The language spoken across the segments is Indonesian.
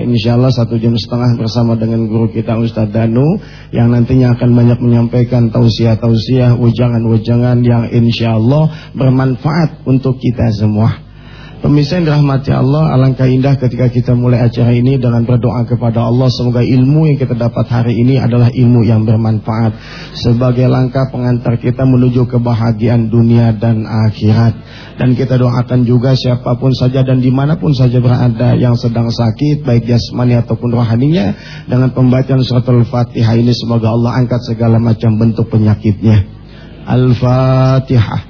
Insya Allah satu jam setengah bersama dengan guru kita Ustadz Danu yang nantinya akan banyak menyampaikan tausiah-tausiah, ujangan-ujangan yang insya Allah bermanfaat untuk kita semua. Pemirsa yang dirahmati Allah, alangkah indah ketika kita mulai acara ini dengan berdoa kepada Allah. Semoga ilmu yang kita dapat hari ini adalah ilmu yang bermanfaat. Sebagai langkah pengantar kita menuju kebahagiaan dunia dan akhirat. Dan kita doakan juga siapa pun saja dan di mana pun saja berada yang sedang sakit, baik jasmani ataupun rohaninya. Dengan pembacaan surat Al-Fatihah ini semoga Allah angkat segala macam bentuk penyakitnya. Al-Fatihah.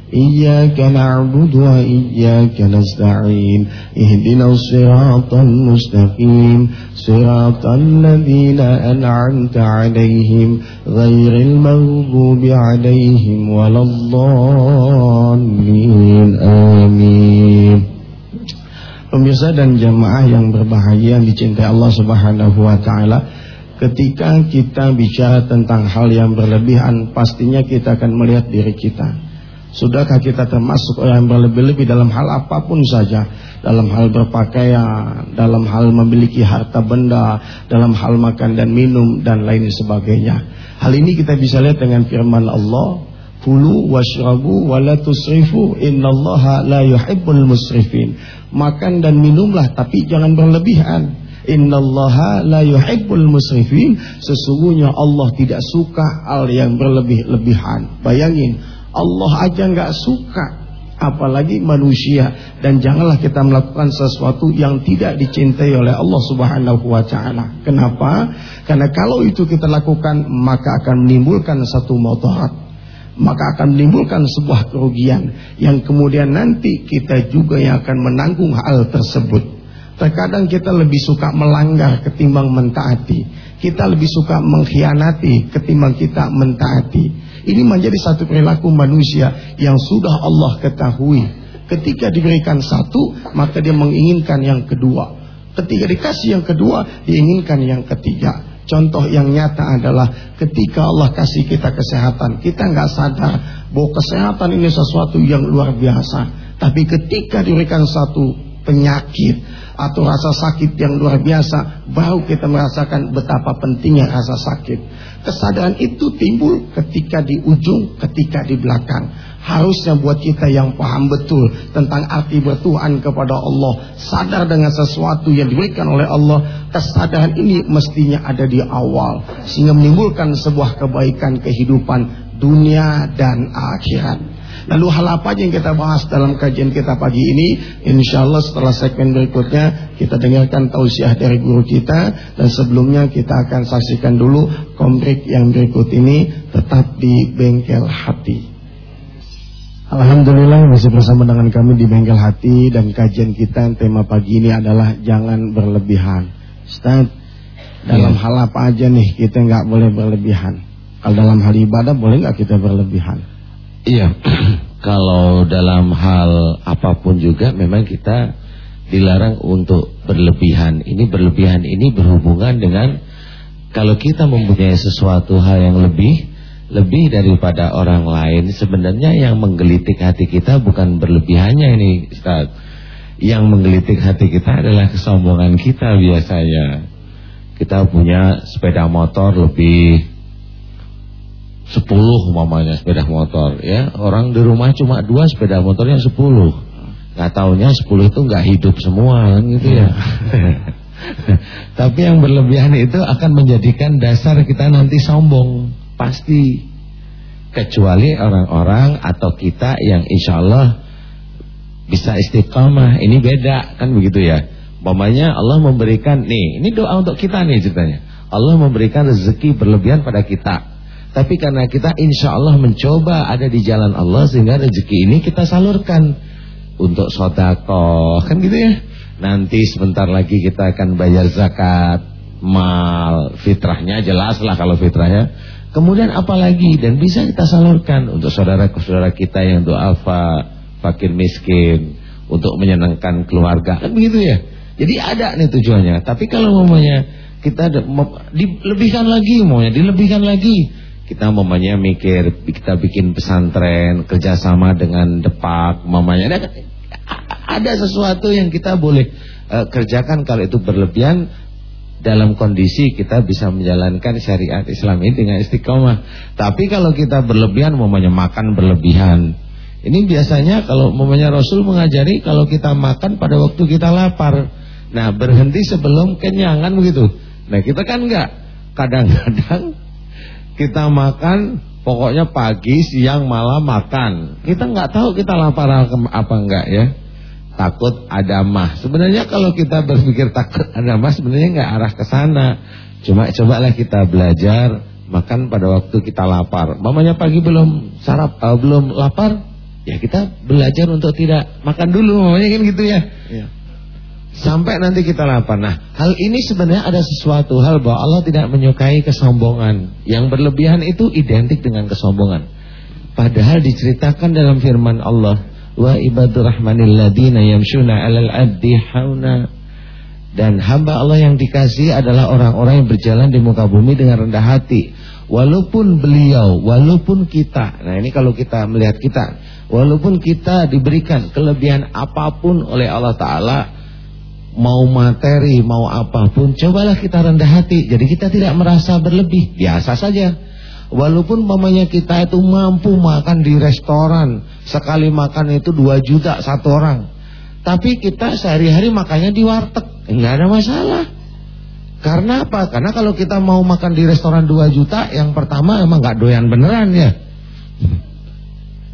إياك نعبد وإياك نستعين اهدنا الصراط المستقيم صراط الذين أنعمت عليهم غير المغضوب عليهم ولا الضالين آمين Pemirsa dan jamaah yang berbahagia yang dicintai Allah Subhanahu wa taala, ketika kita bicara tentang hal yang berlebihan, pastinya kita akan melihat diri kita. Sudahkah kita termasuk orang yang berlebih-lebih dalam hal apa pun saja? Dalam hal berpakaian Dalam hal memiliki harta benda Dalam hal makan dan minum Dan lain sebagainya. Hal ini kita bisa lihat dengan firman Allah Kulu washrabu wala tusrifu Innallaha la yuhibbul musrifin. Makan dan minumlah tapi jangan berlebihan. Innallaha la yuhibbul musrifin. Sesungguhnya Allah tidak suka hal yang berlebih-lebihan. Bayangin Allah aja nggak suka apalagi manusia dan janganlah kita melakukan sesuatu yang tidak dicintai oleh Allah Subhanahu wa taala. Kenapa? Karena kalau itu kita lakukan maka akan menimbulkan satu motorat maka akan menimbulkan sebuah kerugian yang kemudian nanti kita juga yang akan menanggung hal tersebut. Terkadang kita lebih suka melanggar ketimbang mentaati. Kita lebih suka mengkhianati ketimbang kita mentaati. Ini menjadi satu perilaku manusia yang sudah Allah ketahui. Ketika diberikan satu, maka dia menginginkan yang kedua. Ketika dikasih yang kedua, diinginkan yang ketiga. Contoh yang nyata adalah ketika Allah kasih kita kesehatan, kita nggak sadar bahwa kesehatan ini sesuatu yang luar biasa. Tapi ketika diberikan satu penyakit atau rasa sakit yang luar biasa, baru kita merasakan betapa pentingnya rasa sakit. Kesadaran itu timbul ketika di ujung, ketika di belakang. Harusnya buat kita yang paham betul tentang arti bertuhan kepada Allah, sadar dengan sesuatu yang diberikan oleh Allah, kesadaran ini mestinya ada di awal sehingga menimbulkan sebuah kebaikan kehidupan dunia dan akhirat. Lalu hal apa yang kita bahas dalam kajian kita pagi ini? Insya Allah setelah segmen berikutnya kita dengarkan tausiah dari guru kita dan sebelumnya kita akan saksikan dulu komplek yang berikut ini tetap di bengkel hati. Alhamdulillah masih bersama dengan kami di bengkel hati dan kajian kita tema pagi ini adalah jangan berlebihan. Ustaz, dalam ya. hal apa aja nih kita nggak boleh berlebihan? Kalau dalam hal ibadah boleh nggak kita berlebihan? Iya, kalau dalam hal apa pun juga memang kita dilarang untuk berlebihan. Ini berlebihan ini berhubungan dengan kalau kita mempunyai sesuatu hal yang lebih lebih daripada orang lain, sebenarnya yang menggelitik hati kita bukan berlebihannya ini, Ustaz. Yang menggelitik hati kita adalah kesombongan kita biasanya. Kita punya sepeda motor lebih Sepuluh mamanya sepeda motor ya. Orang di rumah cuma dua sepeda motornya sepuluh. Gak taunya sepuluh itu gak hidup semua kan gitu ya. Tapi yang berlebihan itu akan menjadikan dasar kita nanti sombong. Pasti. Kecuali orang-orang atau kita yang insya Allah bisa istiqamah. Ini beda kan begitu ya. Mamanya Allah memberikan nih. Ini doa untuk kita nih ceritanya. Allah memberikan rezeki berlebihan pada kita. Tapi karena kita insya Allah mencoba ada di jalan Allah sehingga rezeki ini kita salurkan untuk sodako kan gitu ya. Nanti sebentar lagi kita akan bayar zakat, mal, fitrahnya jelas lah kalau fitrahnya. Kemudian apalagi dan bisa kita salurkan untuk saudara-saudara kita yang doa fakir miskin, untuk menyenangkan keluarga kan begitu ya. Jadi ada nih tujuannya. Tapi kalau mamanya kita dilebihkan lagi, maunya dilebihkan lagi. Kita mamanya mikir, kita bikin pesantren, kerjasama dengan depak, mamanya ada, ada sesuatu yang kita boleh uh, kerjakan kalau itu berlebihan dalam kondisi kita bisa menjalankan syariat Islam ini dengan istiqomah. Tapi kalau kita berlebihan, mamanya makan berlebihan. Ini biasanya kalau mamanya Rasul mengajari kalau kita makan pada waktu kita lapar. Nah berhenti sebelum kenyangan begitu. Nah kita kan enggak. Kadang-kadang kita makan pokoknya pagi, siang, malam makan. Kita enggak tahu kita lapar apa enggak ya takut ada mah. Sebenarnya kalau kita berpikir takut ada mah sebenarnya nggak arah ke sana. Cuma cobalah kita belajar makan pada waktu kita lapar. Mamanya pagi belum sarap, uh, belum lapar, ya kita belajar untuk tidak makan dulu. Mamanya kan gitu ya. ya. Sampai nanti kita lapar. Nah, hal ini sebenarnya ada sesuatu hal bahwa Allah tidak menyukai kesombongan. Yang berlebihan itu identik dengan kesombongan. Padahal diceritakan dalam firman Allah wa ibadur rahmanil ladina yamshuna 'alal addi hauna dan hamba Allah yang dikasih adalah orang-orang yang berjalan di muka bumi dengan rendah hati walaupun beliau walaupun kita nah ini kalau kita melihat kita walaupun kita diberikan kelebihan apa pun oleh Allah taala mau materi mau apa pun cobalah kita rendah hati. Jadi kita tidak merasa berlebih. Biasa saja. Walaupun mamanya kita itu mampu makan di restoran Sekali makan itu 2 juta satu orang. Tapi kita sehari-hari makannya di warteg. Enggak ada masalah. Karena apa? Karena kalau kita mau makan di restoran 2 juta Yang pertama emang gak doyan beneran ya.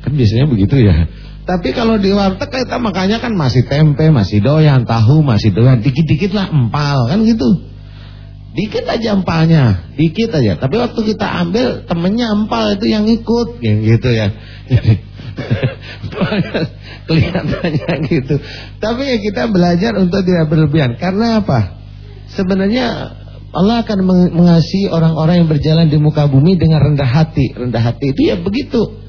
Kan biasanya begitu ya Tapi kalau di warteg kita makannya kan masih tempe, masih doyan, tahu, masih doyan Dikit-dikit lah empal kan gitu Dikit aja empalnya, dikit aja. Tapi waktu kita ambil temennya empal itu yang ikut, gitu ya. Kelihatannya gitu. Tapi ya kita belajar untuk tidak berlebihan. Karena apa? Sebenarnya Allah akan mengasihi orang-orang yang berjalan di muka bumi dengan rendah hati. Rendah hati itu ya begitu.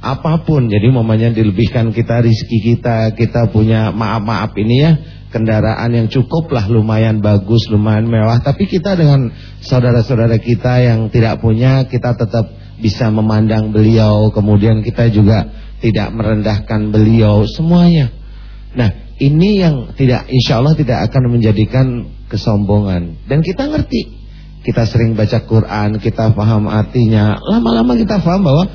Apa pun. Jadi mamanya dilebihkan kita rizki kita. Kita punya maaf-maaf ini ya kendaraan yang cukup lah lumayan bagus, lumayan mewah. Tapi kita dengan saudara-saudara kita yang tidak punya, kita tetap bisa memandang beliau. Kemudian kita juga tidak merendahkan beliau semuanya. Nah ini yang tidak insya Allah tidak akan menjadikan kesombongan. Dan kita ngerti. Kita sering baca Quran, kita paham artinya. Lama-lama kita paham bahwa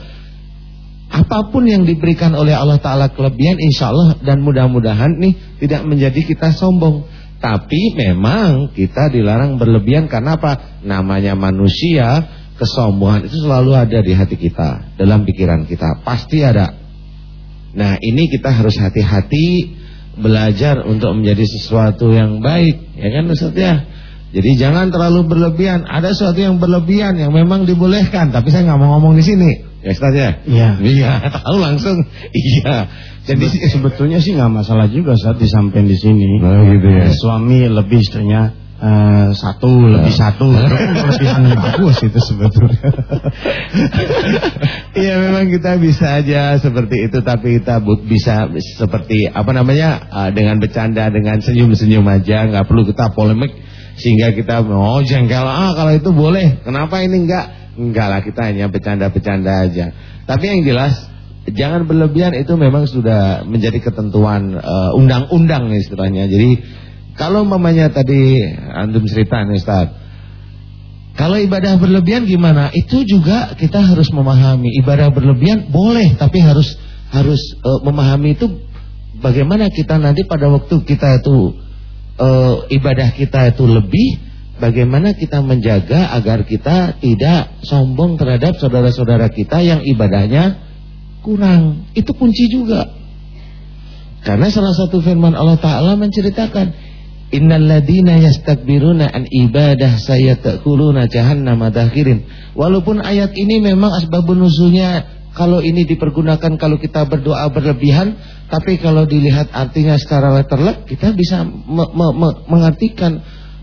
apa pun yang diberikan oleh Allah Ta'ala kelebihan insya Allah dan mudah-mudahan nih tidak menjadi kita sombong. Tapi memang kita dilarang berlebihan karena apa? Namanya manusia, kesombongan itu selalu ada di hati kita, dalam pikiran kita, pasti ada. Nah ini kita harus hati-hati belajar untuk menjadi sesuatu yang baik, ya kan Ustaz ya? Jadi jangan terlalu berlebihan. Ada sesuatu yang berlebihan yang memang dibolehkan, tapi saya nggak mau ngomong di sini. Ya Ustaz ya? Iya. Iya, tahu langsung. Iya. Jadi sebetulnya sih nggak masalah juga saat disampaikan di sini. Oh gitu ya. Suami lebih istrinya uh, satu lebih satu kelebihan bagus itu sebetulnya. Iya memang kita bisa aja seperti itu tapi kita bisa seperti apa namanya uh, dengan bercanda dengan senyum-senyum aja nggak perlu kita polemik sehingga kita oh jengkel ah kalau itu boleh. Kenapa ini enggak? Enggak lah kita hanya bercanda-bercanda aja. Tapi yang jelas jangan berlebihan itu memang sudah menjadi ketentuan eh, undang-undang uh, istilahnya. Jadi kalau mamanya tadi antum cerita nih Ustaz. Kalau ibadah berlebihan gimana? Itu juga kita harus memahami. Ibadah berlebihan boleh tapi harus harus uh, memahami itu bagaimana kita nanti pada waktu kita itu uh, ibadah kita itu lebih, bagaimana kita menjaga agar kita tidak sombong terhadap saudara-saudara kita yang ibadahnya kurang. Itu kunci juga. Karena salah satu firman Allah Ta'ala menceritakan Innal ladina yastakbiruna an ibadah sayatakuluna jahannam dakhirin. Walaupun ayat ini memang asbabun nuzulnya kalau ini dipergunakan kalau kita berdoa berlebihan, tapi kalau dilihat artinya secara letterlek, kita bisa me me me mengartikan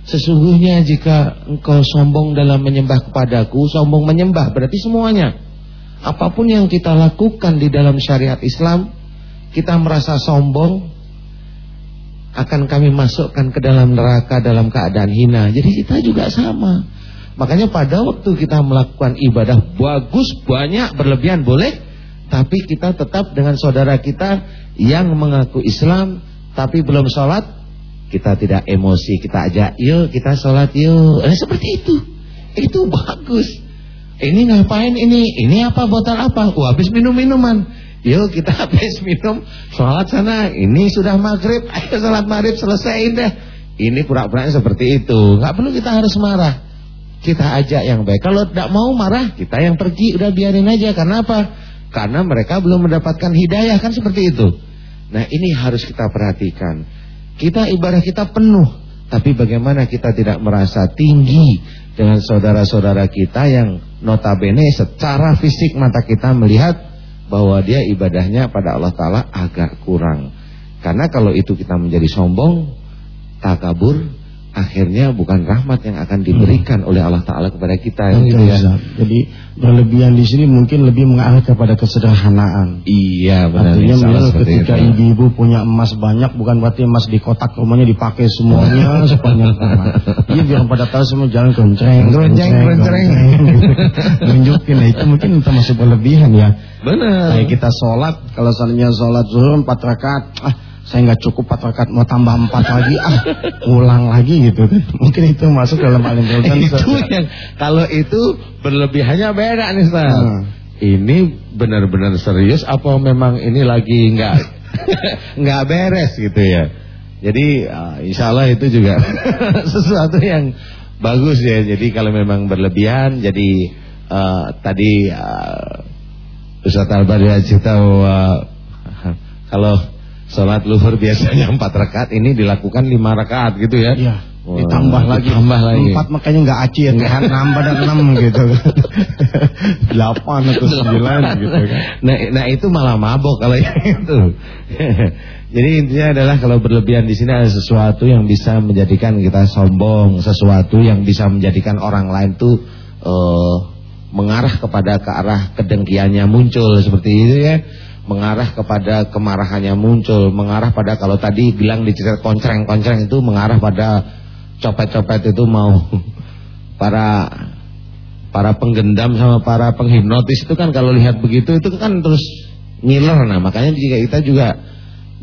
sesungguhnya jika engkau sombong dalam menyembah kepadaku, sombong menyembah berarti semuanya. Apa pun yang kita lakukan di dalam syariat Islam, kita merasa sombong, akan kami masukkan ke dalam neraka dalam keadaan hina. Jadi kita juga sama. Makanya pada waktu kita melakukan ibadah bagus, banyak, berlebihan boleh, tapi kita tetap dengan saudara kita yang mengaku Islam tapi belum sholat, kita tidak emosi, kita ajak, yuk kita sholat yuk. Eh, seperti itu. Itu bagus. Ini ngapain ini? Ini apa botol apa? Oh, habis minum minuman. Yuk kita habis minum Sholat sana Ini sudah maghrib Ayo sholat maghrib selesai deh Ini pura-puranya seperti itu Gak perlu kita harus marah Kita ajak yang baik Kalau tidak mau marah Kita yang pergi Udah biarin aja Karena apa? Karena mereka belum mendapatkan hidayah Kan seperti itu Nah ini harus kita perhatikan Kita ibadah kita penuh Tapi bagaimana kita tidak merasa tinggi Dengan saudara-saudara kita Yang notabene secara fisik mata kita melihat bahwa dia ibadahnya pada Allah Ta'ala agak kurang. Karena kalau itu kita menjadi sombong, takabur, akhirnya bukan rahmat yang akan diberikan hmm. oleh Allah Taala kepada kita oh, gitu ya. Jadi berlebihan di sini mungkin lebih mengarah kepada kesederhanaan. Iya benar. Artinya memang ketika ibu-ibu punya emas banyak bukan berarti emas di kotak rumahnya dipakai semuanya sepanjang rumah. Iya biar pada tahu semua jalan kenceng, kenceng, kenceng. Tunjukin nah itu mungkin termasuk berlebihan ya. Benar. Kayak kita sholat kalau misalnya sholat zuhur empat rakaat, ah saya nggak cukup empat rakaat mau tambah empat lagi ah ulang lagi gitu mungkin itu masuk dalam alim itu yang kalau itu berlebihannya beda nih Ustaz. Hmm. ini benar-benar serius apa memang ini lagi nggak nggak beres gitu ya? Jadi uh, insya Allah itu juga sesuatu yang bagus ya. Jadi kalau memang berlebihan jadi uh, tadi uh, Ustaz Al-Bari cerita bahwa kalau Sholat luhur biasanya empat rakaat ini dilakukan lima rakaat gitu ya. Iya. Wow, ditambah lagi. ditambah lagi. Empat makanya nggak acil kan nambah dan enam gitu. Delapan atau sembilan gitu kan. Nah, nah itu malah mabok kalau yang itu. Jadi intinya adalah kalau berlebihan di sini ada sesuatu yang bisa menjadikan kita sombong sesuatu yang bisa menjadikan orang lain tuh uh, mengarah kepada ke arah kedengkiannya muncul seperti itu ya mengarah kepada kemarahannya muncul, mengarah pada kalau tadi bilang dicerita koncreng-koncreng itu mengarah pada copet-copet itu mau para para penggendam sama para penghipnotis itu kan kalau lihat begitu itu kan terus ngiler. Nah makanya jika kita juga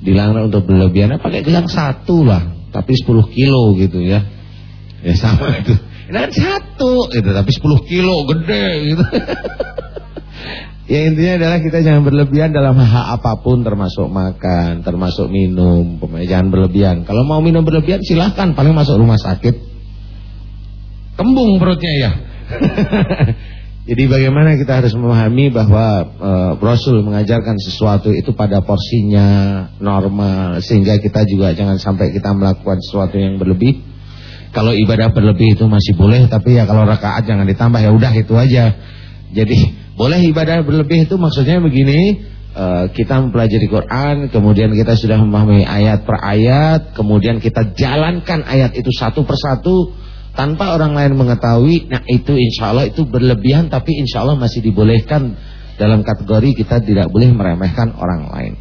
dilarang untuk berlebihan pakai gelang satu lah tapi 10 kilo gitu ya. Ya sama itu. Ini kan satu gitu tapi 10 kilo gede gitu Ya intinya adalah kita jangan berlebihan dalam hal apa pun termasuk makan, termasuk minum. Jangan berlebihan. Kalau mau minum berlebihan silahkan paling masuk rumah sakit. Kembung perutnya ya. Jadi bagaimana kita harus memahami bahwa e, Rasul mengajarkan sesuatu itu pada porsinya normal sehingga kita juga jangan sampai kita melakukan sesuatu yang berlebih. Kalau ibadah berlebih itu masih boleh tapi ya kalau rakaat jangan ditambah ya udah itu aja. Jadi boleh ibadah berlebih itu maksudnya begini, uh, kita mempelajari Quran, kemudian kita sudah memahami ayat per ayat, kemudian kita jalankan ayat itu satu persatu tanpa orang lain mengetahui. Nah itu insya Allah itu berlebihan, tapi insya Allah masih dibolehkan dalam kategori kita tidak boleh meremehkan orang lain.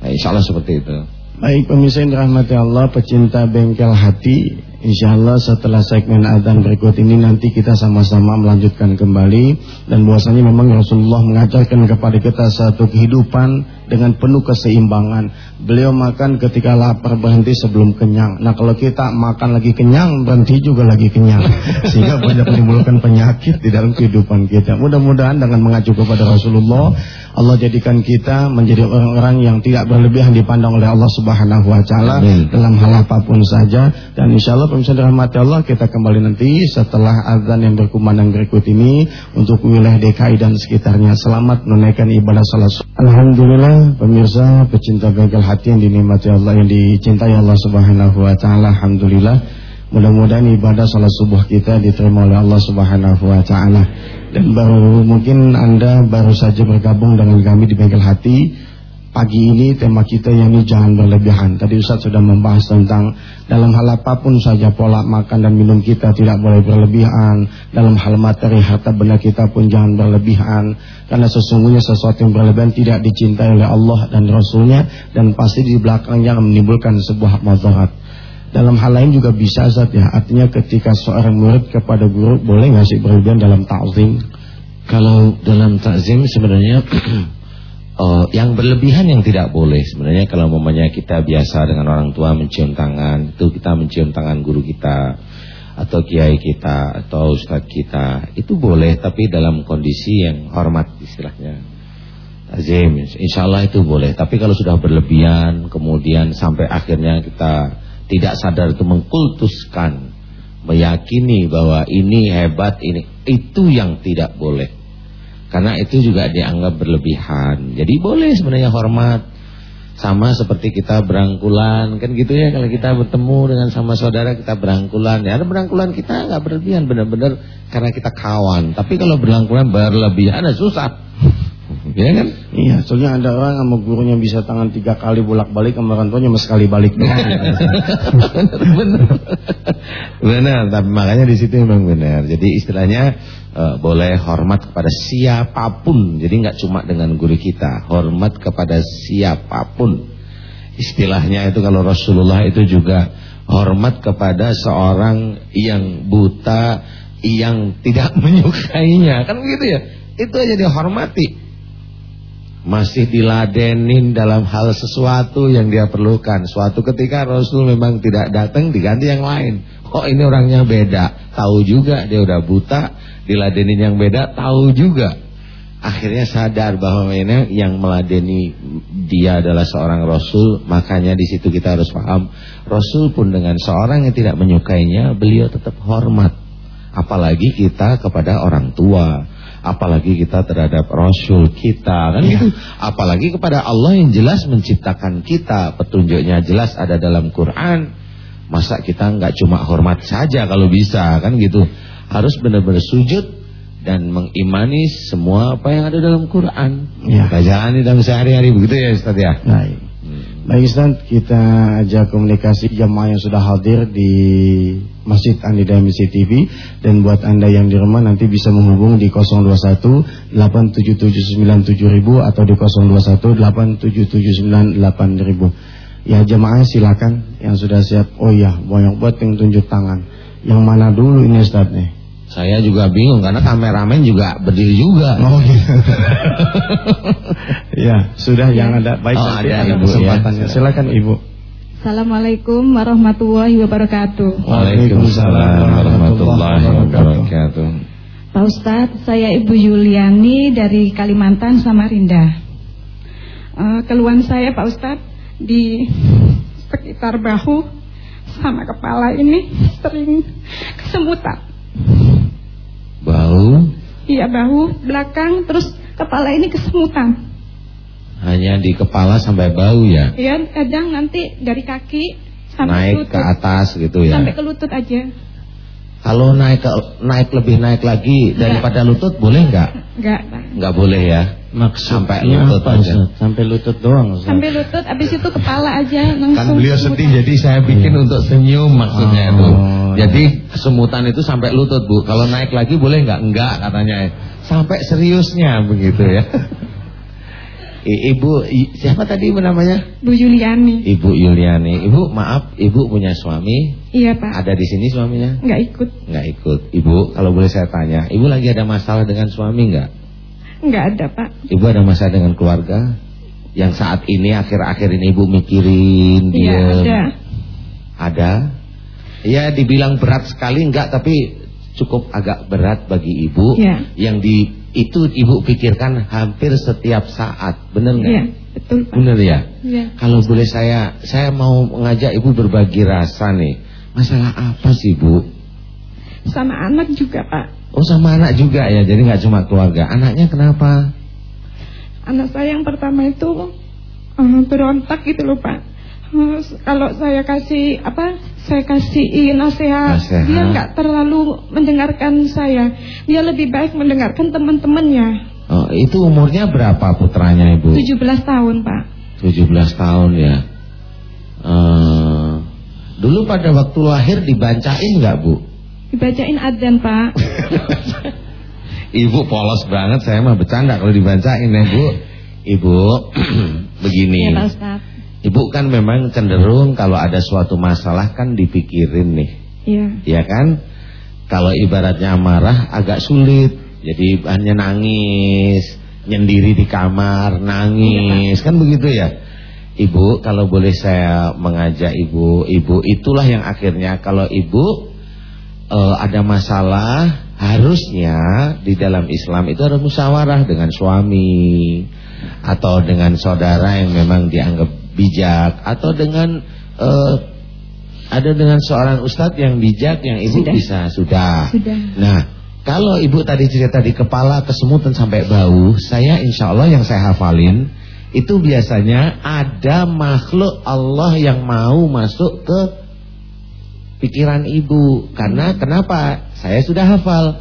Nah, insya Allah seperti itu. Baik pemirsa yang dirahmati Allah, pecinta bengkel hati, Insya Allah setelah segmen adzan berikut ini nanti kita sama-sama melanjutkan kembali dan bahwasanya memang Rasulullah mengajarkan kepada kita satu kehidupan dengan penuh keseimbangan. Beliau makan ketika lapar berhenti sebelum kenyang. Nah kalau kita makan lagi kenyang berhenti juga lagi kenyang sehingga banyak menimbulkan penyakit di dalam kehidupan kita. Mudah-mudahan dengan mengacu kepada Rasulullah Allah jadikan kita menjadi orang-orang yang tidak berlebihan dipandang oleh Allah Subhanahu Wa Taala dalam hal apa pun saja dan insya Allah pemirsa dirahmati Allah kita kembali nanti setelah azan yang berkumandang berikut ini untuk wilayah DKI dan sekitarnya. Selamat menunaikan ibadah salat Alhamdulillah pemirsa pecinta gagal hati yang dinikmati Allah yang dicintai Allah Subhanahu wa taala Alhamdulillah. Mudah-mudahan ibadah salat subuh kita diterima oleh Allah Subhanahu wa taala. Dan baru mungkin Anda baru saja bergabung dengan kami di bengkel hati Pagi ini tema kita yang ini jangan berlebihan. Tadi Ustaz sudah membahas tentang dalam hal apa pun saja pola makan dan minum kita tidak boleh berlebihan. Dalam hal materi harta benda kita pun jangan berlebihan. Karena sesungguhnya sesuatu yang berlebihan tidak dicintai oleh Allah dan Rasulnya dan pasti di belakangnya menimbulkan sebuah madarat. Dalam hal lain juga bisa Ustaz ya. Artinya ketika seorang murid kepada guru boleh nggak sih berlebihan dalam ta'zim? Kalau dalam takzim sebenarnya uh, yang berlebihan yang tidak boleh sebenarnya kalau mamanya kita biasa dengan orang tua mencium tangan itu kita mencium tangan guru kita atau kiai kita atau ustadz kita itu boleh tapi dalam kondisi yang hormat istilahnya. Azim insya Allah itu boleh. Tapi kalau sudah berlebihan kemudian sampai akhirnya kita tidak sadar itu mengkultuskan meyakini bahwa ini hebat ini itu yang tidak boleh karena itu juga dianggap berlebihan. Jadi boleh sebenarnya hormat. Sama seperti kita berangkulan. Kan gitu ya kalau kita bertemu dengan sama saudara kita berangkulan. Ya berangkulan kita nggak berlebihan. Benar-benar karena kita kawan. Tapi kalau berangkulan berlebihan ada susah Ya kan? Iya, soalnya ada orang sama gurunya bisa tangan tiga kali bolak-balik sama orang tuanya sekali balik doang. benar. benar, tapi makanya di situ memang benar. Jadi istilahnya uh, boleh hormat kepada siapa pun. Jadi nggak cuma dengan guru kita, hormat kepada siapa pun. Istilahnya itu kalau Rasulullah itu juga hormat kepada seorang yang buta yang tidak menyukainya. Kan begitu ya? Itu aja dihormati masih diladenin dalam hal sesuatu yang dia perlukan. Suatu ketika Rasul memang tidak datang diganti yang lain. Oh ini orangnya beda. Tahu juga dia udah buta, diladenin yang beda, tahu juga. Akhirnya sadar bahwa ini yang meladeni dia adalah seorang Rasul, makanya di situ kita harus paham. Rasul pun dengan seorang yang tidak menyukainya, beliau tetap hormat. Apalagi kita kepada orang tua apalagi kita terhadap Rasul kita kan ya. gitu. Apalagi kepada Allah yang jelas menciptakan kita, petunjuknya jelas ada dalam Quran. Masa kita nggak cuma hormat saja kalau bisa kan gitu. Harus benar-benar sujud dan mengimani semua apa yang ada dalam Quran. Ya. Kita jalani dalam sehari-hari begitu ya Ustaz ya. Baik. Baik Ustaz, kita ajak komunikasi jamaah yang sudah hadir di Masjid Anida Misi TV dan buat Anda yang di rumah nanti bisa menghubung di 021 877907000 atau di 021 87798 Ya jamaah silakan yang sudah siap. Oh iya, banyak buat yang tunjuk tangan. Yang mana dulu ini Ustaz nih? Saya juga bingung karena kameramen juga berdiri juga. Oh gitu. ya, sudah yang ada baik oh, ada, ada Ibu kesempatannya. Ya. Silakan Ibu. Assalamualaikum warahmatullahi wabarakatuh. Waalaikumsalam warahmatullahi wabarakatuh. Pak Ustadz, saya Ibu Yuliani dari Kalimantan, Samarinda. Uh, keluhan saya Pak Ustadz di sekitar bahu sama kepala ini sering kesemutan. Bau? Iya bahu, belakang, terus kepala ini kesemutan. Hanya di kepala sampai bau ya? Iya, kadang nanti dari kaki sampai naik ke atas gitu ya? Sampai ke lutut aja. Kalau naik ke, naik lebih naik lagi daripada lutut boleh nggak? Nggak, Nggak boleh ya? Maksudnya sampai lutut apa, aja. Sampai lutut doang. Ustaz. Sampai lutut, abis itu kepala aja langsung. Kan beliau sedih, jadi saya bikin hmm. untuk senyum maksudnya oh, itu. Jadi kesemutan itu sampai lutut bu. Kalau naik lagi boleh nggak? Enggak katanya. Sampai seriusnya begitu ya. Ibu siapa tadi ibu namanya? Bu Yuliani. Ibu Yuliani. Ibu maaf, ibu punya suami? Iya pak. Ada di sini suaminya? Enggak ikut. Enggak ikut. Ibu kalau boleh saya tanya, ibu lagi ada masalah dengan suami enggak? Enggak ada pak. Ibu ada masalah dengan keluarga? Yang saat ini akhir-akhir ini ibu mikirin dia? Iya ada. Ada? Ya dibilang berat sekali enggak tapi cukup agak berat bagi ibu. Ya. Yang di itu ibu pikirkan hampir setiap saat, benar nggak? Iya, betul. Benar ya? Iya. Kalau boleh saya, saya mau mengajak ibu berbagi rasa nih. Masalah apa sih bu? Sama anak juga Pak. Oh sama anak juga ya, jadi nggak cuma keluarga. Anaknya kenapa? Anak saya yang pertama itu uh, berontak gitu loh Pak. Kalau saya kasih apa saya kasih nasihat, nasihat. dia nggak terlalu mendengarkan saya dia lebih baik mendengarkan teman-temannya oh, itu umurnya berapa putranya ibu 17 tahun pak 17 tahun ya. Uh, dulu pada waktu lahir dibacain nggak bu? Dibacain adzan pak. Ibu polos banget saya mah bercanda kalau dibacain ya bu. Ibu begini. Ya Pak Ustaz. Ibu kan memang cenderung kalau ada suatu masalah kan dipikirin nih. Iya. Iya kan? Kalau ibaratnya marah agak sulit. Jadi hanya nangis, nyendiri di kamar, nangis, ya, kan begitu ya? Ibu, kalau boleh saya mengajak ibu, ibu itulah yang akhirnya kalau ibu uh, ada masalah, harusnya di dalam Islam itu ada musyawarah dengan suami atau dengan saudara yang memang dianggap bijak atau dengan uh, ada dengan seorang ustadz yang bijak yang ibu sudah. bisa sudah. sudah. Nah, kalau ibu tadi cerita di kepala kesemutan sampai bau, saya insya Allah yang saya hafalin itu biasanya ada makhluk Allah yang mau masuk ke pikiran ibu. Karena kenapa? Saya sudah hafal.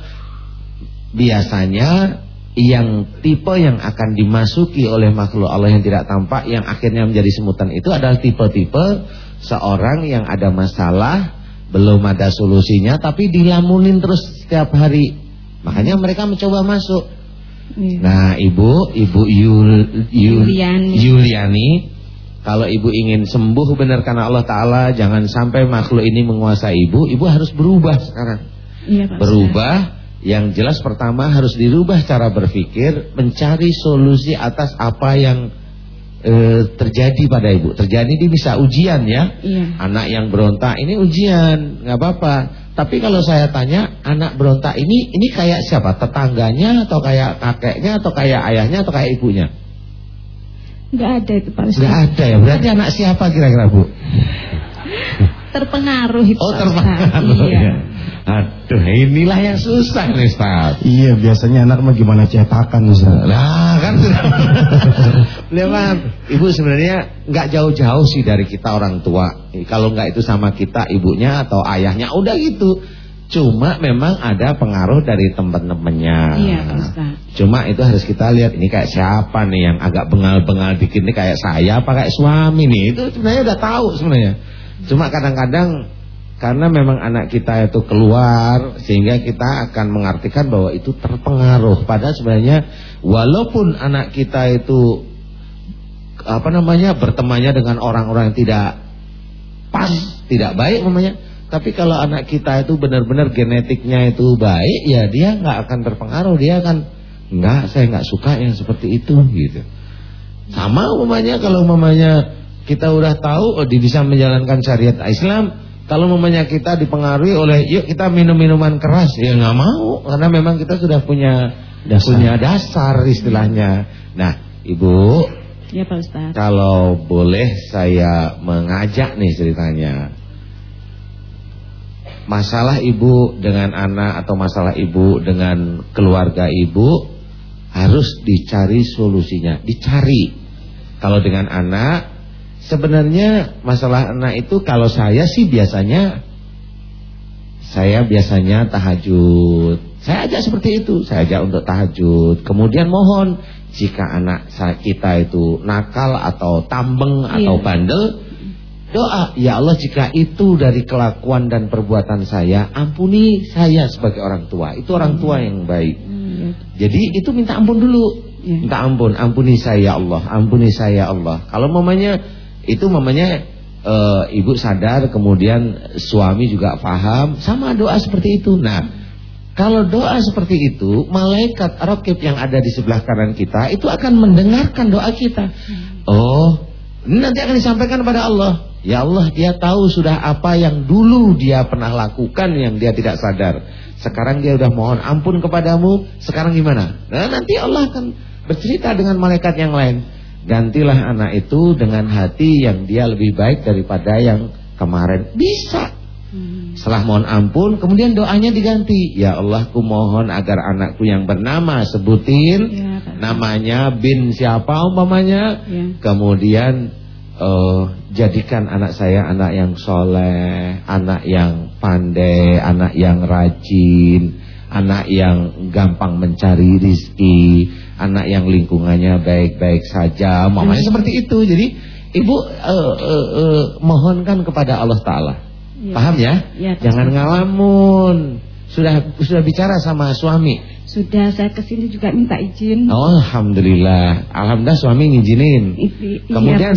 Biasanya yang tipe yang akan dimasuki oleh makhluk Allah yang tidak tampak yang akhirnya menjadi semutan itu adalah tipe-tipe seorang yang ada masalah, belum ada solusinya tapi dilamunin terus setiap hari. Makanya mereka mencoba masuk. Ya. Nah, Ibu, Ibu Yul, Yul, Yuliani. Yuliani, kalau Ibu ingin sembuh benar karena Allah Taala, jangan sampai makhluk ini menguasai Ibu. Ibu harus berubah sekarang. Iya, Pak. Berubah. Yang jelas pertama harus dirubah cara berpikir, mencari solusi atas apa yang e, terjadi pada ibu. Terjadi ini bisa ujian ya. Iya. Anak yang berontak ini ujian, nggak apa-apa. Tapi kalau saya tanya, anak berontak ini ini kayak siapa? Tetangganya atau kayak kakeknya atau kayak ayahnya atau kayak ibunya? Nggak ada itu Pak Nggak ada ya. Berarti anak siapa kira-kira Bu? terpengaruh itu. Oh, terpengaruh. Iya. Ya. Aduh, inilah yang susah nih, Ustaz. Iya, biasanya anak mah gimana cetakan, Ustaz. Nah, kan Lewat. Ibu sebenarnya nggak jauh-jauh sih dari kita orang tua. Kalau nggak itu sama kita, ibunya atau ayahnya, udah gitu. Cuma memang ada pengaruh dari teman-temannya. Iya, Ustaz. Cuma itu harus kita lihat ini kayak siapa nih yang agak bengal-bengal dikit nih kayak saya apa kayak suami nih. Itu sebenarnya udah tahu sebenarnya. Cuma kadang-kadang karena memang anak kita itu keluar sehingga kita akan mengartikan bahwa itu terpengaruh. Padahal sebenarnya walaupun anak kita itu apa namanya bertemannya dengan orang-orang yang tidak pas, tidak baik namanya. Tapi kalau anak kita itu benar-benar genetiknya itu baik, ya dia nggak akan terpengaruh. Dia akan nggak, saya nggak suka yang seperti itu gitu. Sama umumnya kalau umumnya kita udah tahu oh, bisa menjalankan syariat Islam, kalau mamanya kita dipengaruhi oleh yuk kita minum minuman keras, ya nggak mau karena memang kita sudah punya dasar. punya dasar istilahnya. Nah, Ibu, ya Pak Ustaz. Kalau boleh saya mengajak nih ceritanya. Masalah ibu dengan anak atau masalah ibu dengan keluarga ibu harus dicari solusinya, dicari. Kalau dengan anak Sebenarnya masalah anak itu kalau saya sih biasanya saya biasanya tahajud. Saya ajak seperti itu, saya ajak untuk tahajud. Kemudian mohon jika anak kita itu nakal atau tambeng iya. atau bandel, doa, ya Allah jika itu dari kelakuan dan perbuatan saya, ampuni saya sebagai orang tua. Itu orang tua yang baik. Iya. Jadi itu minta ampun dulu. Iya. Minta ampun, ampuni saya ya Allah, ampuni saya ya Allah. Kalau mamanya itu mamanya e, ibu sadar kemudian suami juga paham sama doa seperti itu. Nah, kalau doa seperti itu, malaikat rokib yang ada di sebelah kanan kita itu akan mendengarkan doa kita. Oh, nanti akan disampaikan kepada Allah. Ya Allah, dia tahu sudah apa yang dulu dia pernah lakukan yang dia tidak sadar. Sekarang dia udah mohon ampun kepadamu. Sekarang gimana? Nah, nanti Allah akan bercerita dengan malaikat yang lain. Gantilah anak itu dengan hati yang dia lebih baik daripada yang kemarin. Bisa. Hmm. Setelah mohon ampun, kemudian doanya diganti. Ya Allah, ku mohon agar anakku yang bernama sebutin ya, namanya bin siapa umpamanya. Ya. Kemudian uh, jadikan anak saya anak yang soleh, anak yang pandai, anak yang rajin, anak yang gampang mencari rizki, anak yang lingkungannya baik-baik saja, mamanya hmm. seperti itu. Jadi ibu uh, uh, uh, mohonkan kepada Allah Taala. Ya. Paham ya? ya Jangan ngalamun. Sudah sudah bicara sama suami. Sudah saya ke sini juga minta izin. Oh, alhamdulillah. Alhamdulillah suami ngizinin. Iya, Kemudian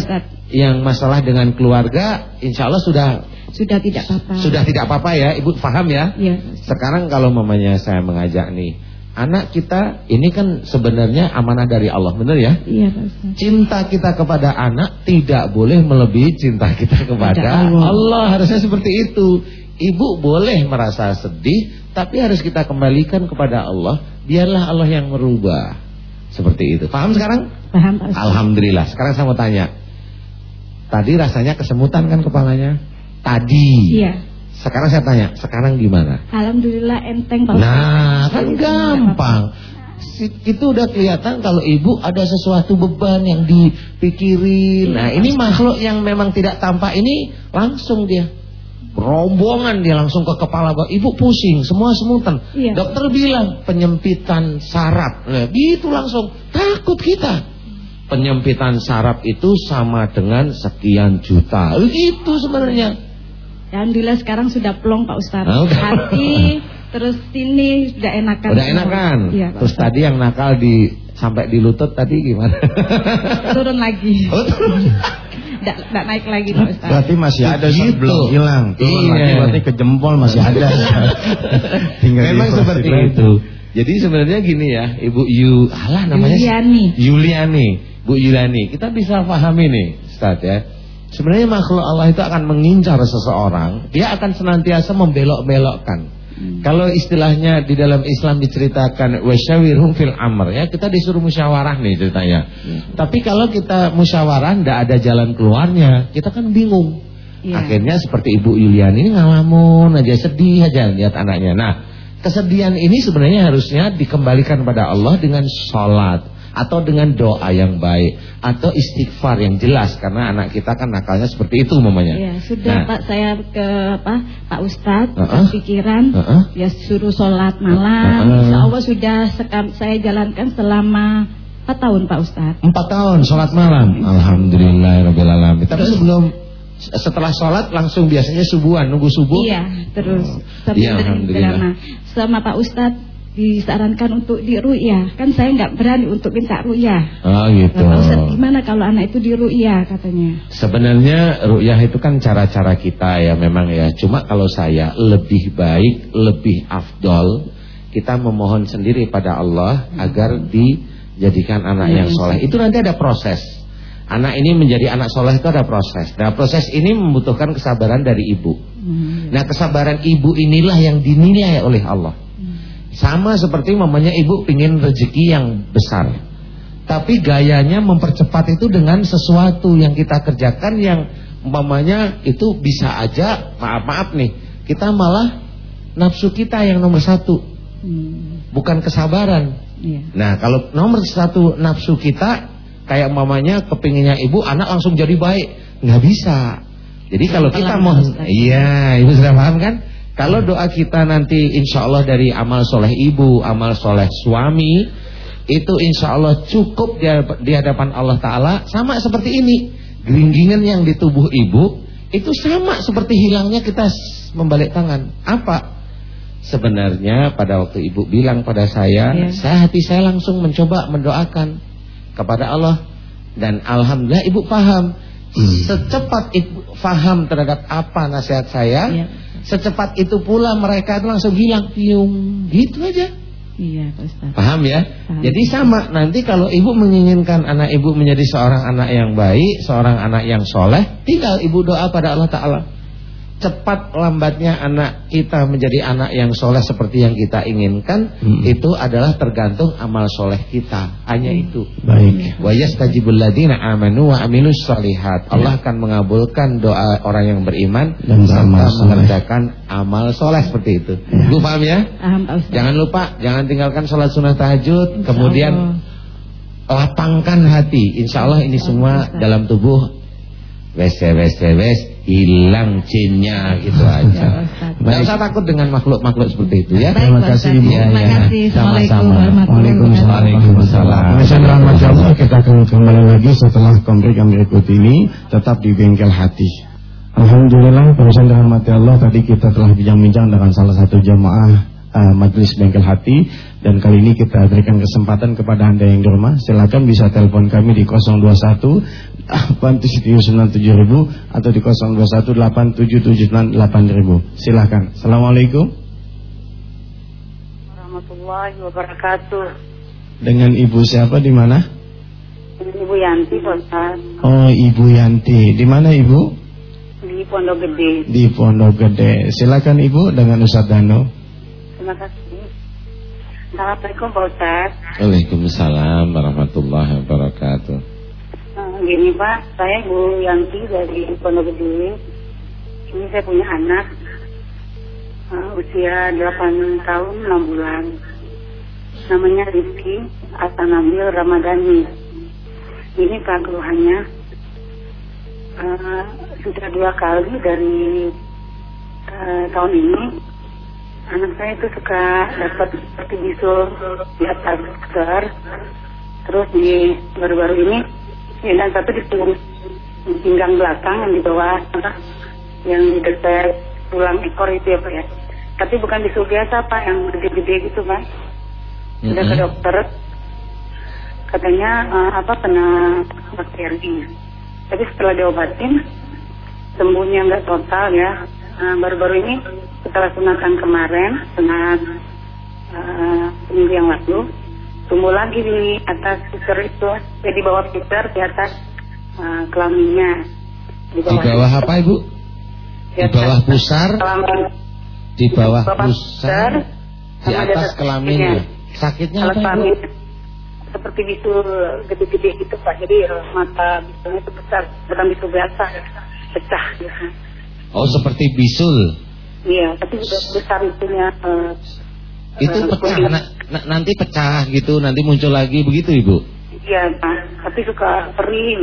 yang masalah dengan keluarga, insya Allah sudah sudah tidak apa-apa. Sudah tidak apa-apa ya, ibu paham ya? Iya. Sekarang kalau mamanya saya mengajak nih, anak kita ini kan sebenarnya amanah dari Allah, benar ya? Iya, Pak Cinta kita kepada anak tidak boleh melebihi cinta kita kepada Allah. Allah. Harusnya seperti itu. Ibu boleh merasa sedih, tapi harus kita kembalikan kepada Allah. Biarlah Allah yang merubah. Seperti itu. Paham sekarang? Paham Pak Alhamdulillah. Sekarang saya mau tanya. Tadi rasanya kesemutan kan kepalanya? Tadi. Iya. Sekarang saya tanya, sekarang gimana? Alhamdulillah enteng Pak Nah, kan gampang. Itu udah kelihatan kalau ibu ada sesuatu beban yang dipikirin. Nah, ini makhluk yang memang tidak tampak ini langsung dia rombongan dia langsung ke kepala ibu pusing semua semutan iya. dokter bilang penyempitan saraf nah, gitu langsung takut kita penyempitan saraf itu sama dengan sekian juta itu sebenarnya Alhamdulillah sekarang sudah plong Pak Ustadz oh, hati terus sini sudah enakan udah enakan ya, terus Ustaz. tadi yang nakal di sampai di lutut tadi gimana turun lagi oh, turun. Tidak naik lagi Pak Ustaz. Berarti masih ada gitu. sebelum hilang. Turun iya. lagi berarti ke jempol masih ada. Tinggal Memang seperti itu. Jadi sebenarnya gini ya, Ibu Yu, alah namanya Yuliani. Yuliani, Bu Yuliani. Kita bisa pahami nih, Ustaz ya. Sebenarnya makhluk Allah itu akan mengincar seseorang, dia akan senantiasa membelok-belokkan. Hmm. Kalau istilahnya di dalam Islam diceritakan wasyawirhum fil amr ya, kita disuruh musyawarah nih ceritanya. Hmm. Tapi kalau kita musyawarah tidak ada jalan keluarnya, kita kan bingung. Yeah. Akhirnya seperti Ibu Yuliani ini ngalamun aja sedih aja lihat anaknya. Nah, kesedihan ini sebenarnya harusnya dikembalikan pada Allah dengan sholat atau dengan doa yang baik atau istighfar yang jelas karena anak kita kan nakalnya seperti itu mamanya. Ya, sudah nah. Pak saya ke apa Pak Ustadz uh -uh. pikiran uh -uh. ya suruh sholat malam. Uh -uh. Insya Allah sudah saya jalankan selama empat tahun Pak Ustadz. Empat tahun sholat malam. Alhamdulillah alamin. Tapi sebelum setelah sholat langsung biasanya subuhan nunggu subuh. Iya terus. Oh. Ya, Alhamdulillah. Sama Pak Ustadz disarankan untuk diru'yah. Kan saya nggak berani untuk minta ru'yah. Oh gitu. Nah, gimana kalau anak itu diru'yah katanya? Sebenarnya ru'yah itu kan cara-cara kita ya memang ya. Cuma kalau saya lebih baik, lebih afdol kita memohon sendiri pada Allah hmm. agar dijadikan anak hmm. yang soleh. Itu nanti ada proses. Anak ini menjadi anak soleh itu ada proses. Nah proses ini membutuhkan kesabaran dari ibu. Hmm. Nah kesabaran ibu inilah yang dinilai oleh Allah. Sama seperti mamanya ibu pingin rezeki yang besar. Tapi gayanya mempercepat itu dengan sesuatu yang kita kerjakan yang mamanya itu bisa aja maaf-maaf nih. Kita malah nafsu kita yang nomor satu. Hmm. Bukan kesabaran. Yeah. Nah kalau nomor satu nafsu kita kayak mamanya kepinginnya ibu anak langsung jadi baik. Nggak bisa. Jadi kalau kita mau, iya ibu sudah paham kan? Kalau doa kita nanti insya Allah dari amal soleh ibu, amal soleh suami, itu insya Allah cukup di hadapan Allah Ta'ala sama seperti ini. Geringgingan yang di tubuh ibu, itu sama seperti hilangnya kita membalik tangan. Apa? Sebenarnya pada waktu ibu bilang pada saya, ya. saya hati saya langsung mencoba mendoakan kepada Allah. Dan Alhamdulillah ibu paham. Hmm. Secepat ibu paham terhadap apa nasihat saya, ya Secepat itu pula mereka itu langsung hilang piung gitu aja. Iya, Ustaz. Paham ya? Paham. Jadi sama nanti kalau ibu menginginkan anak ibu menjadi seorang anak yang baik, seorang anak yang soleh, tinggal ibu doa pada Allah Taala cepat lambatnya anak kita menjadi anak yang soleh seperti yang kita inginkan hmm. itu adalah tergantung amal soleh kita. Hanya hmm. itu. Baik. Wa yastajibul ladina amanu wa amilus solihat ya. Allah akan mengabulkan doa orang yang beriman dan serta mengerjakan amal soleh seperti itu. Ya. Paham ya? Jangan lupa jangan tinggalkan sholat sunnah tahajud kemudian lapangkan hati. Insya Allah ini semua dalam tubuh. Wes wes wes hilang cinnya gitu aja. Tidak usah takut dengan makhluk-makhluk seperti itu ya. Baik, Terima kasih. Ibu. Terima Ya, ya. kasih. Assalamualaikum Sama-sama. warahmatullahi wabarakatuh. Waalaikumsalam. Pemirsa rahmat Allah kita akan kembali lagi setelah komplek yang berikut ini tetap di bengkel hati. Alhamdulillah pemirsa rahmat Allah tadi kita telah bincang-bincang dengan salah satu jamaah uh, majelis bengkel hati dan kali ini kita berikan kesempatan kepada anda yang di rumah silakan bisa telepon kami di 021 8797000 atau di 021 87798000 silakan Assalamualaikum warahmatullahi wabarakatuh. dengan ibu siapa di mana Ini Ibu Yanti, Pak Ustaz, Oh Ibu Yanti di mana Ibu di Pondok Gede. di Pondok Gede silakan Ibu dengan Ustadz Dano Terima kasih. Assalamualaikum Pak Ustaz. Waalaikumsalam warahmatullahi wabarakatuh. Eh, gini Pak, saya Ibu Yanti dari Pondok Gede. Ini saya punya anak eh, usia 8 tahun 6 bulan. Namanya Rizky Atanabil Ramadhani. Ini Pak keluhannya eh, sudah dua kali dari eh, tahun ini anak saya itu suka dapat seperti bisul di atas terus di baru-baru ini ya, dan satu di punggung di pinggang belakang yang di bawah yang di dekat tulang ekor itu ya pak ya. Tapi bukan bisul biasa pak yang gede-gede gitu pak. Sudah ke dokter. Katanya eh, apa kena bakteri tapi setelah diobatin sembuhnya nggak total ya. Nah, baru-baru ini setelah sunatan kemarin sunat eh, seminggu yang lalu tumbuh lagi di atas pusar itu ya di bawah pusar di atas eh, kelaminnya Di bawah apa Ibu? Di bawah pusar, kelamin di bawah bawah pusar, di atas kelaminnya. Sakitnya kalau apa Ibu? kelamin seperti bisul gede-gede gitu pak jadi eh, mata bisulnya itu besar bukan bisul biasa pecah gitu. Oh seperti bisul. iya tapi besar itunya eh, Itu pecah, na- na- nanti pecah gitu, nanti muncul lagi begitu Ibu. Iya, Pak. Tapi suka kering.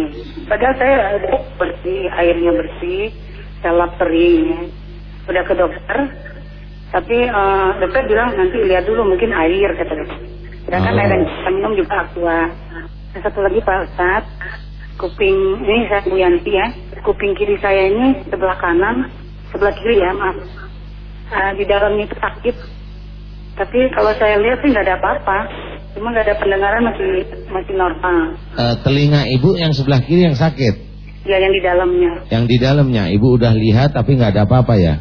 Padahal saya bersih, airnya bersih, saya lap kering. Udah ke dokter, tapi eh, dokter bilang nanti lihat dulu mungkin air kata dokter. Sedangkan Oh. air yang minum juga aqua. Dan satu lagi Pak Ustadz, kuping ini saya Bu Yanti ya, kuping kiri saya ini sebelah kanan, sebelah kiri ya maaf. Eh, di dalamnya itu sakit. Tapi kalau saya lihat sih nggak ada apa-apa. Cuma nggak ada pendengaran masih masih normal. Eh, telinga Ibu yang sebelah kiri yang sakit. Ya yang di dalamnya. Yang di dalamnya Ibu udah lihat tapi nggak ada apa-apa ya.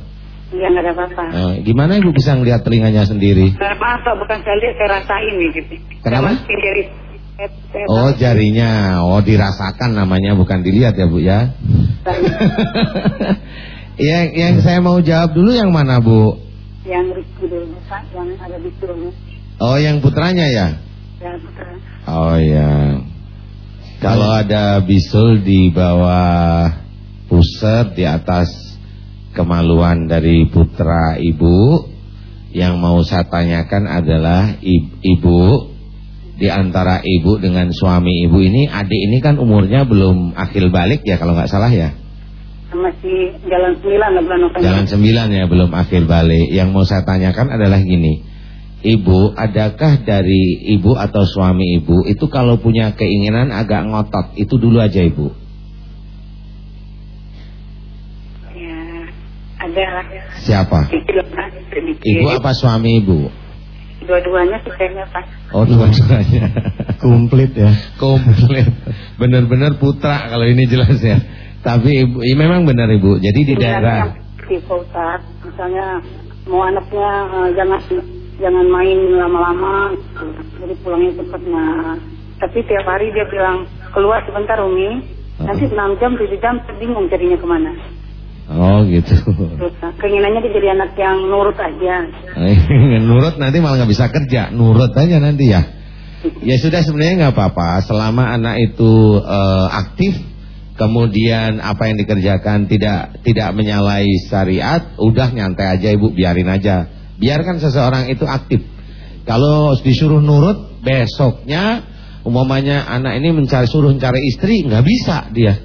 Ya nggak ada apa-apa. Eh, gimana Ibu bisa ngelihat telinganya sendiri? Nah, maaf Pak, bukan saya lihat, saya rasain gitu. Kenapa? Oh jarinya, oh dirasakan namanya bukan dilihat ya Bu ya. yang yang saya mau jawab dulu yang mana Bu? Yang Rizky dulu Pak, yang ada di turun. Oh yang putranya ya? Ya betul. Oh ya. Kalau ada bisul di bawah pusat di atas kemaluan dari putra ibu, yang mau saya tanyakan adalah ibu di antara ibu dengan suami ibu ini, adik ini kan umurnya belum akil balik ya kalau nggak salah ya. Masih jalan sembilan lah bulan November. Jalan sembilan ya belum akil balik. Yang mau saya tanyakan adalah gini. Ibu, adakah dari ibu atau suami ibu itu kalau punya keinginan agak ngotot, itu dulu aja ibu. Ya ada lah. Siapa? Ibu apa suami ibu? Dua-duanya sukanya Pak. Oh dua-duanya. komplit ya Komplit. Benar-benar putra kalau ini jelas ya. Tapi ibu, ya memang benar ibu. Jadi di daerah di Ustaz, misalnya mau anaknya eh, jangan jangan main lama-lama, jadi pulangnya cepat. Nah, tapi tiap hari dia bilang keluar sebentar Umi, nanti 6 jam 7 jam bingung jadinya ke mana. Oh gitu. Keinginannya dia jadi anak yang nurut aja. nurut nanti malah nggak bisa kerja. Nurut aja nanti ya. Ya sudah sebenarnya nggak apa-apa selama anak itu eh, aktif kemudian apa yang dikerjakan tidak tidak menyalahi syariat, udah nyantai aja ibu biarin aja. Biarkan seseorang itu aktif. Kalau disuruh nurut besoknya umpamanya anak ini mencari suruh mencari istri nggak bisa dia.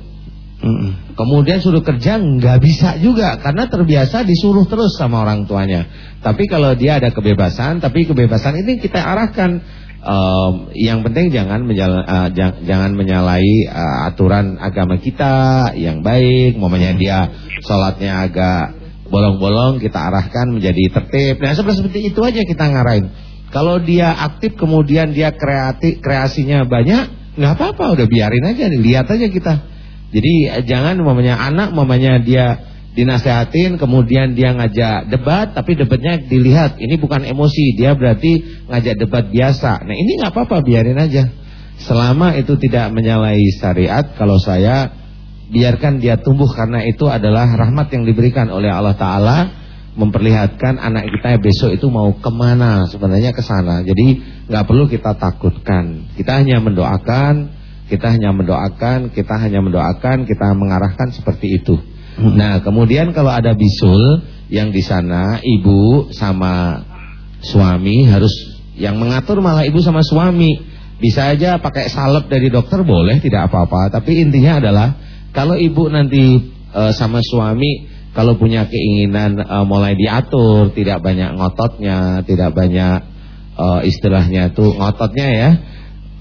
Mm-mm. Kemudian suruh kerja nggak bisa juga karena terbiasa disuruh terus sama orang tuanya. Tapi kalau dia ada kebebasan, tapi kebebasan ini kita arahkan. Um, yang penting jangan menjala, uh, jang- jangan menyalahi uh, aturan agama kita yang baik. Momennya dia sholatnya agak bolong-bolong, kita arahkan menjadi tertib. Nah seperti seperti itu aja kita ngarahin. Kalau dia aktif kemudian dia kreatif kreasinya banyak, nggak apa-apa, udah biarin aja, lihat aja kita. Jadi eh, jangan mamanya anak mamanya dia dinasehatin kemudian dia ngajak debat tapi debatnya dilihat ini bukan emosi dia berarti ngajak debat biasa. Nah ini nggak apa-apa biarin aja. Selama itu tidak menyalahi syariat kalau saya biarkan dia tumbuh karena itu adalah rahmat yang diberikan oleh Allah Taala memperlihatkan anak kita besok itu mau ke mana sebenarnya ke sana. Jadi nggak perlu kita takutkan. Kita hanya mendoakan, kita hanya mendoakan, kita hanya mendoakan, kita mengarahkan seperti itu. Hmm. Nah kemudian kalau ada bisul yang di sana ibu sama suami harus yang mengatur malah ibu sama suami. Bisa aja pakai salep dari dokter boleh tidak apa-apa. Tapi intinya adalah kalau ibu nanti e, sama suami kalau punya keinginan e, mulai diatur, tidak banyak ngototnya, tidak banyak e, istilahnya itu ngototnya ya.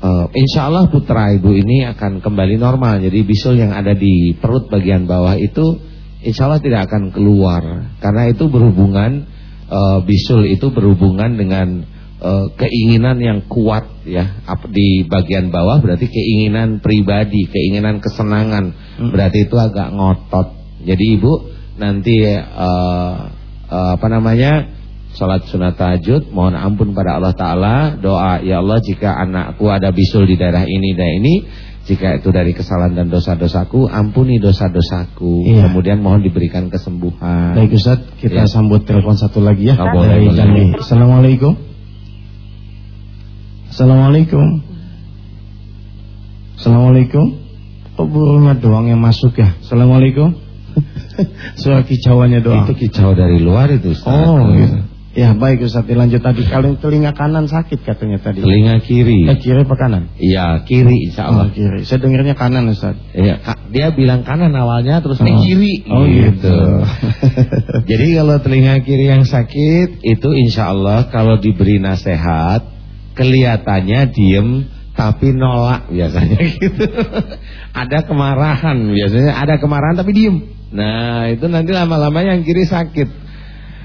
E, insya Allah putra ibu ini akan kembali normal. Jadi bisul yang ada di perut bagian bawah itu insya Allah tidak akan keluar. Karena itu berhubungan e, bisul itu berhubungan dengan e, keinginan yang kuat ya di bagian bawah berarti keinginan pribadi, keinginan kesenangan. Hmm. Berarti itu agak ngotot. Jadi ibu nanti e, e, apa namanya? Salat sunat tahajud, mohon ampun pada Allah Ta'ala Doa, ya Allah jika anakku ada bisul di daerah ini dan ini Jika itu dari kesalahan dan dosa-dosaku Ampuni dosa-dosaku Iya. Kemudian mohon diberikan kesembuhan Baik Ustaz, kita Ya. sambut telepon satu lagi ya. Oh, boleh, Dari boleh. Jambi. Assalamualaikum. Assalamualaikum. Assalamualaikum. Kok burungnya doang yang masuk ya? Assalamualaikum. Suara kicauannya doang. Itu kicau dari luar itu Ustaz. Oh, gitu. Ya baik Ustaz, dilanjut tadi. Kalau telinga kanan sakit katanya tadi. Telinga kiri Eh, kiri apa kanan? Iya kiri insya Oh, Allah kiri. Saya dengarnya kanan Ustaz. Iya, dia bilang kanan awalnya terus Oh. eh, kiri Oh, gitu. Jadi kalau telinga kiri yang sakit itu insya Allah kalau diberi nasihat kelihatannya diem tapi nolak biasanya gitu. ada kemarahan biasanya ada kemarahan tapi diem. Nah itu nanti lama-lama yang kiri sakit.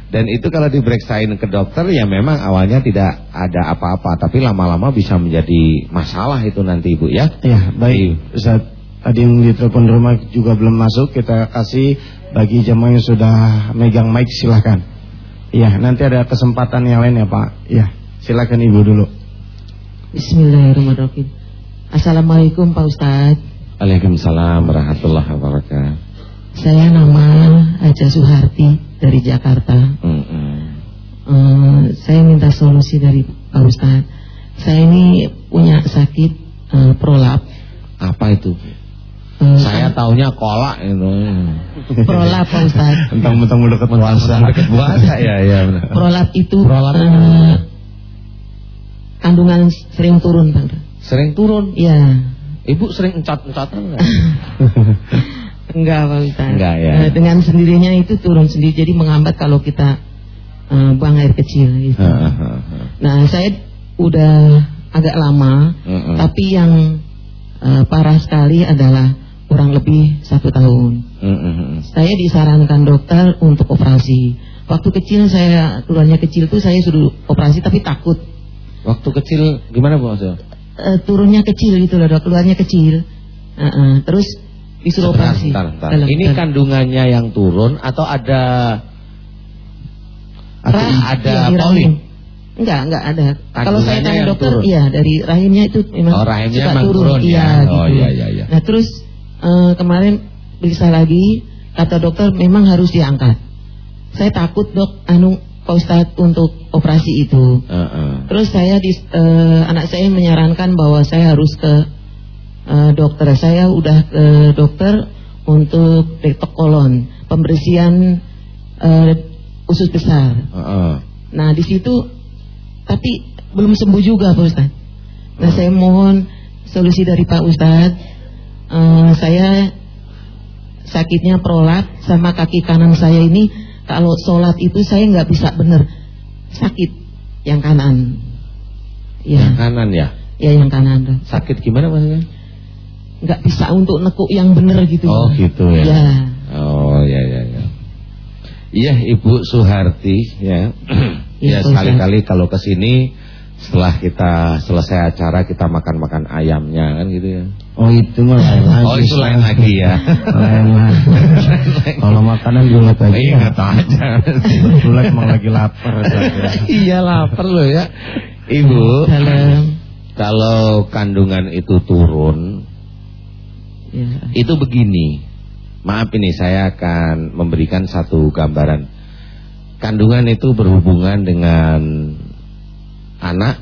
Dan itu kalau diperiksain ke dokter ya memang awalnya tidak ada apa-apa tapi lama-lama bisa menjadi masalah itu nanti ibu ya. Ya, baik Ustaz. Tadi yang di telepon rumah juga belum masuk, kita kasih bagi jemaah yang sudah megang mic silahkan. Iya, nanti ada kesempatan yang lain ya Pak. Iya, silakan Ibu dulu. Bismillahirrahmanirrahim. Assalamualaikum Pak Ustadz. Waalaikumsalam warahmatullahi wabarakatuh. Saya nama Haja Suharti dari Jakarta. Mm-mm. Eh, saya minta solusi dari Pak Ustadz. Saya ini punya sakit eh, prolap. Apa itu? Eh, Saya taunya kolak itu. prolap Pak Ustadz. Mentang-mentang udah dekat puasa. Dekat puasa ya ya benar. Prolap itu Prolap. eh, kandungan sering turun Pak. Sering turun. Iya. Ibu sering encat-encatan enggak? Enggak Pak Ustadz. Enggak, ya. Eh, dengan sendirinya itu turun sendiri. Jadi menghambat kalau kita eh, buang air kecil gitu. Nah, saya udah agak lama, tapi yang eh, parah sekali adalah kurang lebih satu tahun. Saya disarankan dokter untuk operasi. Waktu kecil saya keluarnya kecil tuh saya suruh operasi tapi takut Waktu kecil gimana Bu Maksudnya? Eh, turunnya kecil gitu loh, keluarnya kecil. Eh, eh, terus disuruh operasi. sebentar, sebentar. Dalam- Ini dalam- kandungannya yang turun atau ada Rah- ada iya, di poli? Enggak, enggak ada. Kalau saya tanya dokter, turun. iya dari rahimnya itu memang Oh, rahimnya suka turun. turun, iya, ya. gitu. Oh, iya, iya, iya. Nah, terus eh, kemarin periksa lagi, kata dokter memang harus diangkat. Saya takut dok, anu Pak Ustadz untuk operasi itu. Heeh. Terus saya di, eh, anak saya menyarankan bahwa saya harus ke eh, dokter. Saya udah ke dokter untuk rektok kolon, pembersihan eh, usus besar. Heeh. Nah di situ tapi belum sembuh juga Pak Ustadz. Nah saya mohon solusi dari Pak Ustadz. Eh, saya sakitnya prolat sama kaki kanan saya ini kalau sholat itu saya nggak bisa bener sakit yang kanan. Ya. Yang kanan ya? Ya yang kanan. Sakit gimana maksudnya? Nggak bisa untuk nekuk yang bener gitu. Oh gitu ya. Ya. Oh ya ya ya. Iya Ibu Suharti ya. ya, ya sekali-kali kalau ke sini setelah kita selesai acara kita makan-makan ayamnya kan gitu ya. Oh itu mah lain lagi. Oh itu lain lagi ya. lain lagi. Kalau makanan julet aja. Iya kata aja. Julet emang lagi lapar. iya lapar loh ya. Ibu. Dalam. Kalau kandungan itu turun, ya. itu begini. Maaf ini saya akan memberikan satu gambaran. Kandungan itu berhubungan dengan anak,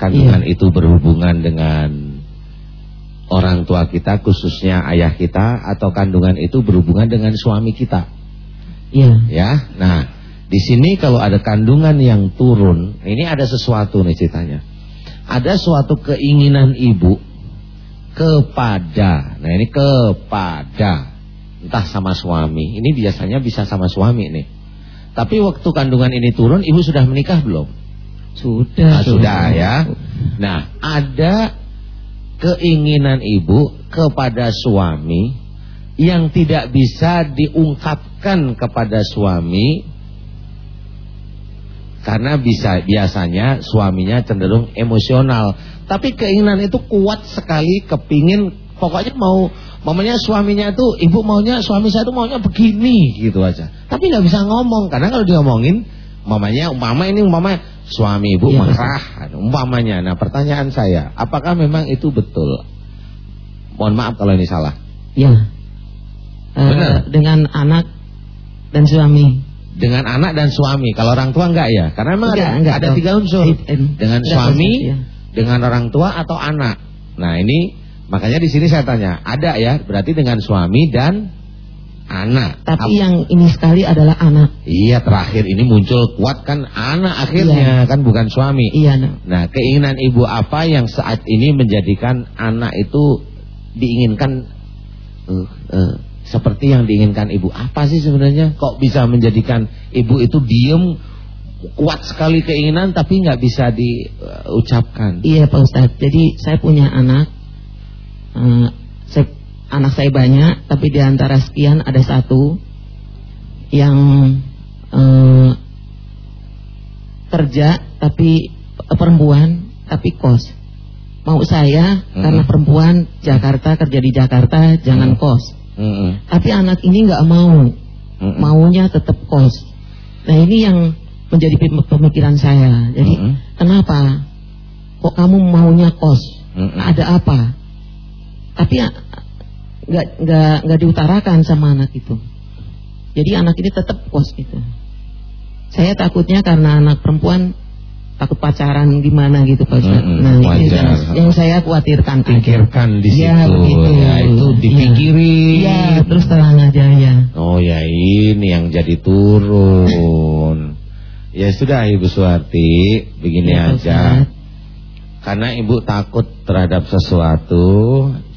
kandungan iya. itu berhubungan dengan orang tua kita, khususnya ayah kita, atau kandungan itu berhubungan dengan suami kita. Iya. Ya, nah di sini kalau ada kandungan yang turun, ini ada sesuatu nih ceritanya. Ada suatu keinginan ibu kepada, nah ini kepada, entah sama suami. Ini biasanya bisa sama suami nih. Tapi waktu kandungan ini turun, ibu sudah menikah belum? Sudah. Nah, sudah ya. Nah, ada keinginan ibu kepada suami yang tidak bisa diungkapkan kepada suami karena bisa biasanya suaminya cenderung emosional. Tapi keinginan itu kuat sekali kepingin pokoknya mau mamanya suaminya itu ibu maunya suami saya itu maunya begini gitu aja. Tapi nggak bisa ngomong karena kalau diomongin mamanya mama ini mama suami ibu ya, marah umpamanya. Nah, pertanyaan saya, apakah memang itu betul? Mohon maaf kalau ini salah. Ya. Benar. Uh, dengan anak dan suami. Dengan anak dan suami. Kalau orang tua enggak ya? Karena memang enggak, ada, enggak, ada tiga unsur. Dengan suami, ya. Dengan orang tua atau anak. Nah, ini makanya di sini saya tanya, ada ya? Berarti dengan suami dan anak. Tapi Ap yang ini sekali adalah anak. Iya, terakhir ini muncul kuat kan anak akhirnya iya. kan bukan suami. Iya, nak. Nah, keinginan ibu apa yang saat ini menjadikan anak itu diinginkan uh, uh, seperti yang diinginkan ibu? Apa sih sebenarnya? Kok bisa menjadikan ibu itu diem kuat sekali keinginan tapi nggak bisa diucapkan? Iya, Pak Ustadz. Jadi saya punya anak. Uh, saya anak saya banyak, tapi di antara sekian ada satu yang eh, kerja tapi eh, perempuan tapi kos. Mau saya -hmm. karena perempuan Jakarta kerja di Jakarta jangan -hmm. kos. -hmm. Tapi anak ini nggak mau, -hmm. maunya tetap kos. Nah ini yang menjadi pemikiran saya. Jadi -hmm. kenapa? Kok kamu maunya kos? -hmm. Ada apa? Tapi nggak nggak nggak diutarakan sama anak itu. Jadi anak ini tetap kos gitu. Saya takutnya karena anak perempuan takut pacaran gimana gitu Pak Ustaz. Hmm, nah, wajar. ini yang, yang saya khawatirkan. Pikirkan di ya, situ. Begitu. Ya, itu iya. dipikiri. Iya, terus terang aja ya. Oh ya ini yang jadi turun. Ya sudah Ibu Suwarti, begini ya, aja. Ustaz. Karena ibu takut terhadap sesuatu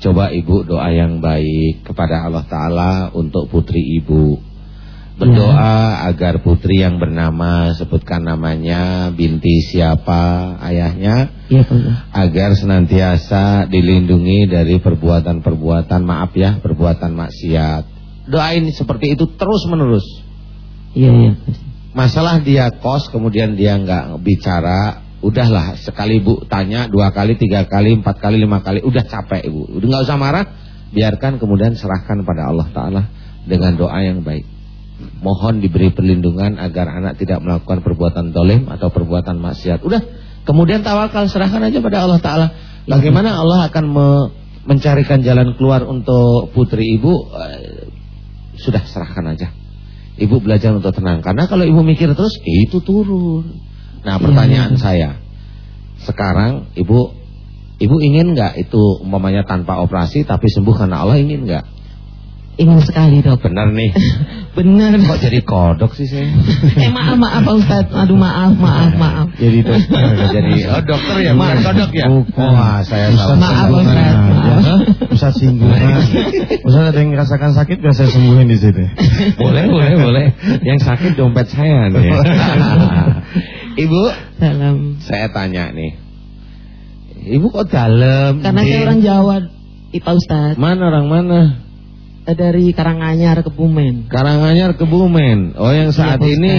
Coba ibu doa yang baik kepada Allah Ta'ala untuk putri ibu Berdoa ya. agar putri yang bernama Sebutkan namanya Binti siapa ayahnya ya, Agar senantiasa dilindungi dari perbuatan-perbuatan Maaf ya perbuatan maksiat Doain seperti itu terus menerus Iya iya Masalah dia kos kemudian dia nggak bicara Udahlah sekali ibu tanya dua kali, tiga kali, empat kali, lima kali, udah capek ibu. Udah nggak usah marah, biarkan kemudian serahkan pada Allah Taala dengan doa yang baik. Mohon diberi perlindungan agar anak tidak melakukan perbuatan dolim atau perbuatan maksiat. Udah, kemudian tawakal serahkan aja pada Allah Taala. Bagaimana Allah akan me mencarikan jalan keluar untuk putri ibu? Eh, sudah serahkan aja. Ibu belajar untuk tenang. Karena kalau ibu mikir terus, itu turun. Nah pertanyaan ya. saya Sekarang ibu Ibu ingin nggak itu umpamanya tanpa operasi Tapi sembuh karena Allah ingin nggak? Ingin sekali dok Benar nih Bener. Kok jadi kodok sih saya? eh maaf maaf Pak Ustadz. Aduh maaf maaf maaf. Jadi dokter. jadi oh dokter ya, bukan kodok ya? Wah, saya Ustaz salah. Maaf, Ustaz. Ustaz singgungan. Ustaz ada yang merasakan sakit biar saya sembuhin di sini. boleh, boleh, boleh. Yang sakit dompet saya nih. Ibu, Salam. saya tanya nih. Ibu kok dalam? Karena saya orang Jawa, Pak Ustadz. Mana orang mana? Eh, Dari Karanganyar Kebumen. Karanganyar Kebumen. Oh yang saat Iya, Pak ini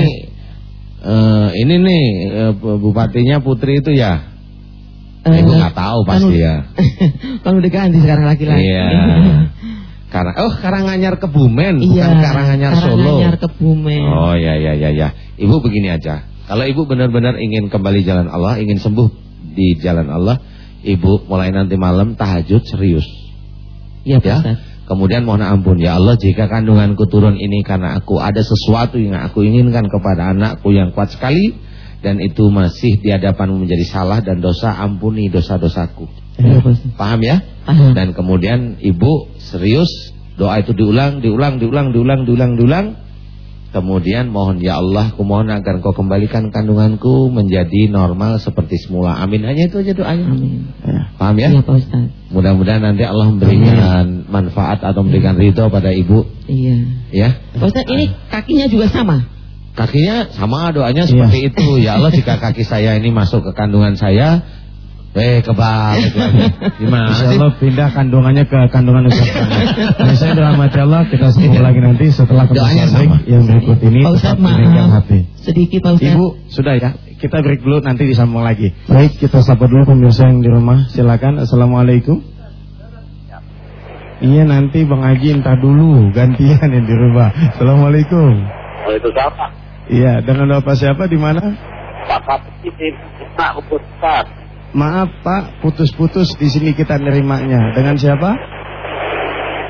eh, ini nih eh, bupatinya Putri itu ya. Eh, Ibu nggak tahu pasti ya. Kan udah ganti sekarang laki-laki. Iya. Karena oh Karanganyar Kebumen Iya. bukan Karanganyar Solo. Karanganyar Kebumen. Oh ya ya ya ya. Ibu begini aja. Kalau ibu benar-benar ingin kembali jalan Allah, ingin sembuh di jalan Allah, ibu mulai nanti malam tahajud serius. Iya Pak Ya. Kemudian mohon ampun ya Allah jika kandunganku turun ini karena aku ada sesuatu yang aku inginkan kepada anakku yang kuat sekali dan itu masih di hadapanmu menjadi salah dan dosa ampuni dosa-dosaku. Pak Ustadz. Paham ya? Paham. Dan kemudian ibu serius doa itu diulang, diulang, diulang, diulang, diulang, diulang. Kemudian mohon ya Allah, aku mohon agar kau kembalikan kandunganku menjadi normal seperti semula. Amin. Hanya itu aja doanya. Amin. Ya. Paham ya? Iya Pak Ustadz. Mudah-mudahan nanti Allah memberikan manfaat atau memberikan ridho pada ibu. Iya. Ya. Pak Ustadz ini kakinya juga sama. Kakinya sama doanya seperti itu. Ya Allah jika kaki saya ini masuk ke kandungan saya, eh kebal itu aja. Gimana Insya sih? Allah pindah kandungannya ke kandungan Ustaz Kami. Nah, saya dirahmati Allah kita sambung lagi nanti setelah Doanya sama. yang berikut ini. Pak diringkan maaf. hati. Sedikit Pak Ustadz. Ibu sudah ya. Kita break dulu nanti disambung lagi. Baik kita sapa dulu pemirsa yang di rumah. Silakan. Assalamualaikum. Iya nanti Bang Haji entah dulu gantian yang di rumah. Assalamualaikum. Waalaikumsalam. Iya dengan bapak siapa di mana? Pak Kapiti di Pak Ustaz. Maaf Pak putus-putus di sini kita nerimanya. Dengan siapa?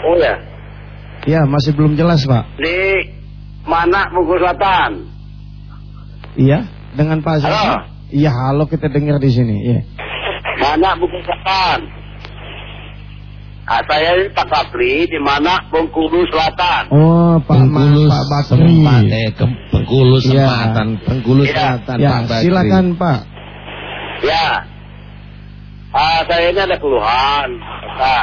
Oh ya. Ya masih belum jelas Pak. Di mana Bogor Selatan? Iya dengan Pak? Halo. Iya halo kita dengar di sini. Iya. Mana Bogor Selatan? Ah, saya ini Pak Kapri di mana Bengkulu Selatan. Oh Pak Bengkulu Pak Bakri. Eh, ke Bengkulu Iya. Sempatan, Bengkulu Iya. Selatan, Ya Pak Bakri. silakan Pak. Ya. Ah, saya ini ada keluhan. Iya.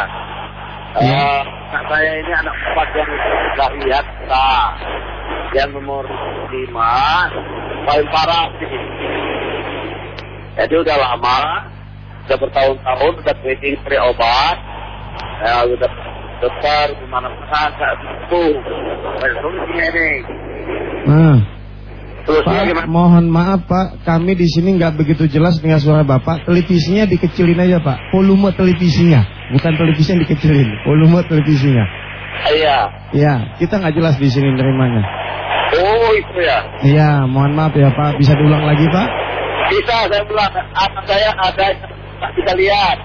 Eh, anak saya ini anak empat yang sudah lihat Ustaz. Yang nomor lima paling parah sih. Jadi udah lama, udah bertahun-tahun, udah waiting free obat, ya udah dokter ke mana-mana nggak itu. Solusinya ini. Nah, Solusinya Pak, gimana? mohon maaf Pak, kami di sini nggak begitu jelas dengan suara Bapak. Televisinya dikecilin aja Pak, volume televisinya, bukan televisi yang dikecilin, volume televisinya. Iya. Ya, kita nggak jelas di sini nerimanya. Oh itu ya. Iya, mohon maaf ya Pak, bisa diulang lagi Pak? Bisa saya bilang anak saya ada tak bisa lihat.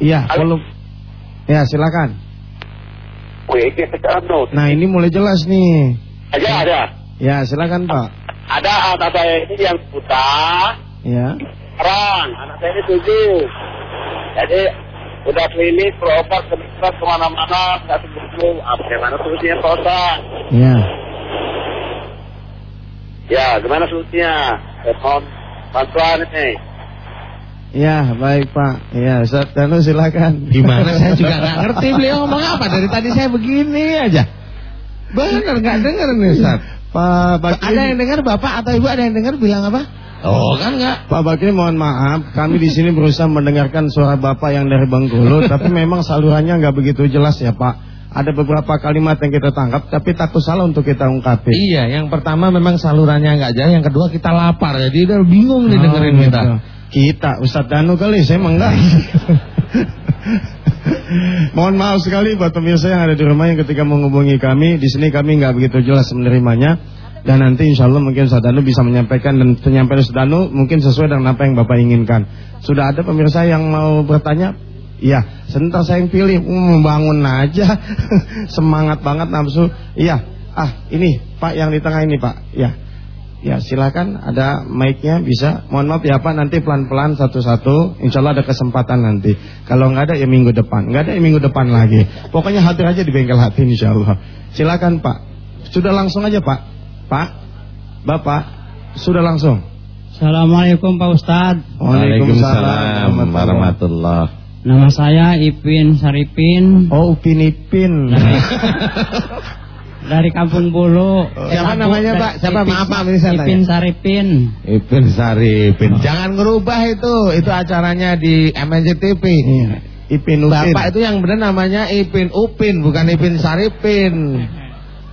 Iya, volume. Ya, silakan. Nah, ini mulai jelas nih. Ada ada. Ya, silakan Pak. Ada anak saya ini yang buta, Ya. terang. Anak saya ini tujuh. Jadi udah klinik berobat ke ke mana-mana nggak sembuh. Apa gimana solusinya Pak Ustaz? Ya. Ya, gimana solusinya? Eh, mohon bantuan ini. Ya, baik Pak. Ya, Ustaz Danu silakan. Gimana saya juga nggak ngerti beliau ngomong apa dari tadi saya begini aja. Bener nggak denger nih Ustaz. Pak Bakri. Ada yang dengar Bapak atau Ibu ada yang dengar bilang apa? Oh kan nggak. Pak Bakri mohon maaf, kami di sini berusaha mendengarkan suara Bapak yang dari Bengkulu, tapi memang salurannya nggak begitu jelas ya Pak. Ada beberapa kalimat yang kita tangkap, tapi takut salah untuk kita ungkapin. Iya, yang pertama memang salurannya nggak jelas, yang kedua kita lapar, jadi udah bingung nih Oh, dengerin kita. Kita, Ustadz Danu kali, saya emang enggak. Mohon maaf sekali buat pemirsa yang ada di rumah yang ketika menghubungi kami, di sini kami nggak begitu jelas menerimanya. Dan nanti insya Allah mungkin Ustadz Danu bisa menyampaikan dan penyampaian Ustadz Danu mungkin sesuai dengan apa yang Bapak inginkan. Sudah ada pemirsa yang mau bertanya? Iya, sebentar saya yang pilih, membangun aja, semangat banget nafsu. Iya, ah ini Pak yang di tengah ini Pak, ya. Ya silakan ada mic-nya bisa. Mohon maaf ya Pak nanti pelan-pelan satu-satu. Insya Allah ada kesempatan nanti. Kalau nggak ada ya minggu depan. Nggak ada ya minggu depan lagi. Pokoknya hadir aja di bengkel hati Insya Allah. Silakan Pak. Sudah langsung aja Pak. Pak, Bapak, sudah langsung. Assalamualaikum Pak Ustadz. Waalaikumsalam warahmatullah. Nama saya Ipin Saripin Oh, Upin Ipin. dari Kampung Bulu. Siapa namanya, Pak? Siapa? Ipin- Maaf, Pak, ini saya Ipin tanya. Saripin. Ipin Saripin. Jangan ngerubah itu. Itu acaranya di MNCTV. Iya. Ipin Upin. Bapak itu yang benar namanya Ipin Upin, bukan Ipin Saripin.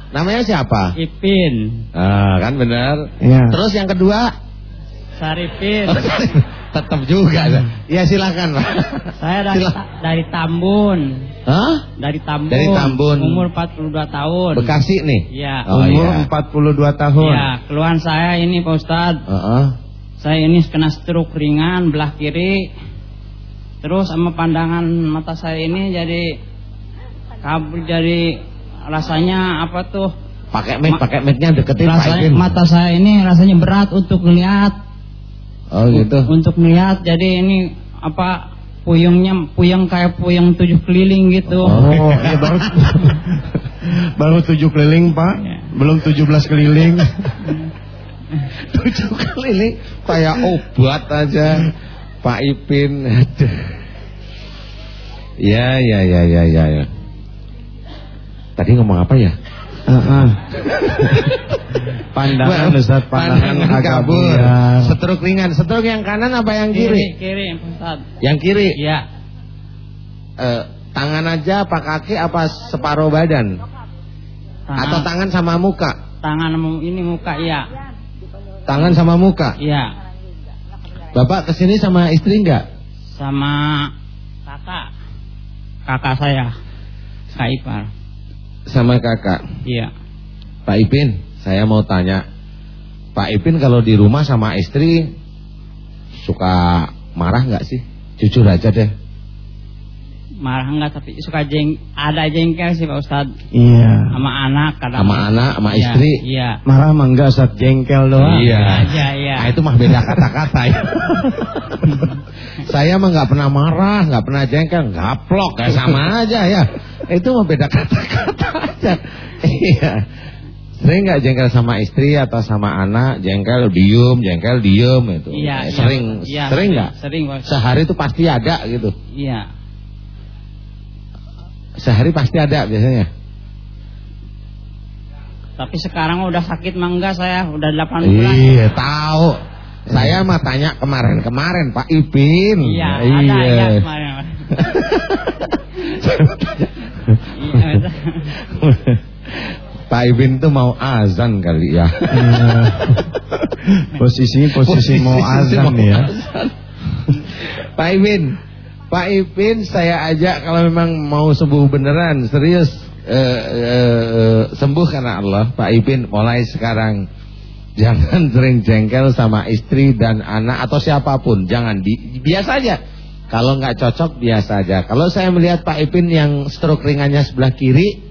Namanya siapa? Ipin Ah, kan benar. Iya. Terus yang kedua? Saripin. Tetap juga. Ya silakan, Pak. saya dari Sila- dari Tambun. Hah? Dari Tambun. Dari Tambun. Umur 42 tahun. Bekasi nih. Iya. Oh, Umur iya. 42 tahun. Iya, keluhan saya ini Pak Ustadz. Heeh. Saya ini kena stroke ringan belah kiri. Terus sama pandangan mata saya ini jadi kabur jadi rasanya apa tuh? Pakai mic, Ma- pakai mic-nya deketin Pak rasanya mata saya ini rasanya berat untuk melihat, Oh gitu. untuk melihat. Jadi ini apa puyungnya puyeng kayak puyeng tujuh keliling gitu. Oh, ya baru baru tujuh keliling Pak, Iya. belum 17 keliling. Tujuh keliling kayak obat aja Pak Ipin. Ya, ya, ya, ya, ya, ya. Tadi ngomong apa ya? Pandangan Ustaz, pandangan agak kabur. Stroke ringan. Stroke yang kanan apa yang Kiri, kiri? kiri, Pak Ustadz. Yang kiri. Iya, Eh, tangan aja apa kaki apa separuh badan? tangan, Atau tangan sama muka? tangan ini muka iya, Tangan sama muka. iya, Bapak ke sini sama istri enggak? sama kakak, kakak saya, Kak Ipar. Sama kakak. Iya. Pak Ipin, saya mau tanya. Pak Ipin kalau di rumah sama istri suka marah nggak sih? Jujur aja deh. Marah enggak tapi suka jeng ada jengkel sih Pak Ustad Iya. sama anak kadang Sama anak, sama Iya, istri. iya Marah mah enggak Ustaz, jengkel doang. Iya. iya iya Nah, itu mah beda kata-kata ya. saya mah nggak pernah marah, nggak pernah jengkel, gaplok ya sama aja ya. Itu mah beda kata-kata aja. Iya. Sering nggak jengkel sama istri atau sama anak, jengkel diem, jengkel diem itu. iya iya. Sering, Iya, sering nggak? sering Pak Ustad Sehari itu pasti ada gitu. iya Sehari pasti ada biasanya. tapi sekarang udah sakit mah enggak saya udah 8 bulan Iya, tahu. Saya mah tanya kemarin-kemarin Pak Ipin. iya ada ya kemarin iya. Pak Ibin tuh mau azan kali ya. Iya. posisi posisi mau azan mau ya. azan. Pak Ibin, Pak Ibin saya ajak kalau memang mau sembuh beneran serius eh, eh, sembuh karena Allah. Pak Ibin mulai sekarang jangan sering jengkel sama istri dan anak atau siapa pun. Jangan di, biasa aja. Kalau nggak cocok biasa aja. Kalau saya melihat Pak Ipin yang stroke ringannya sebelah kiri,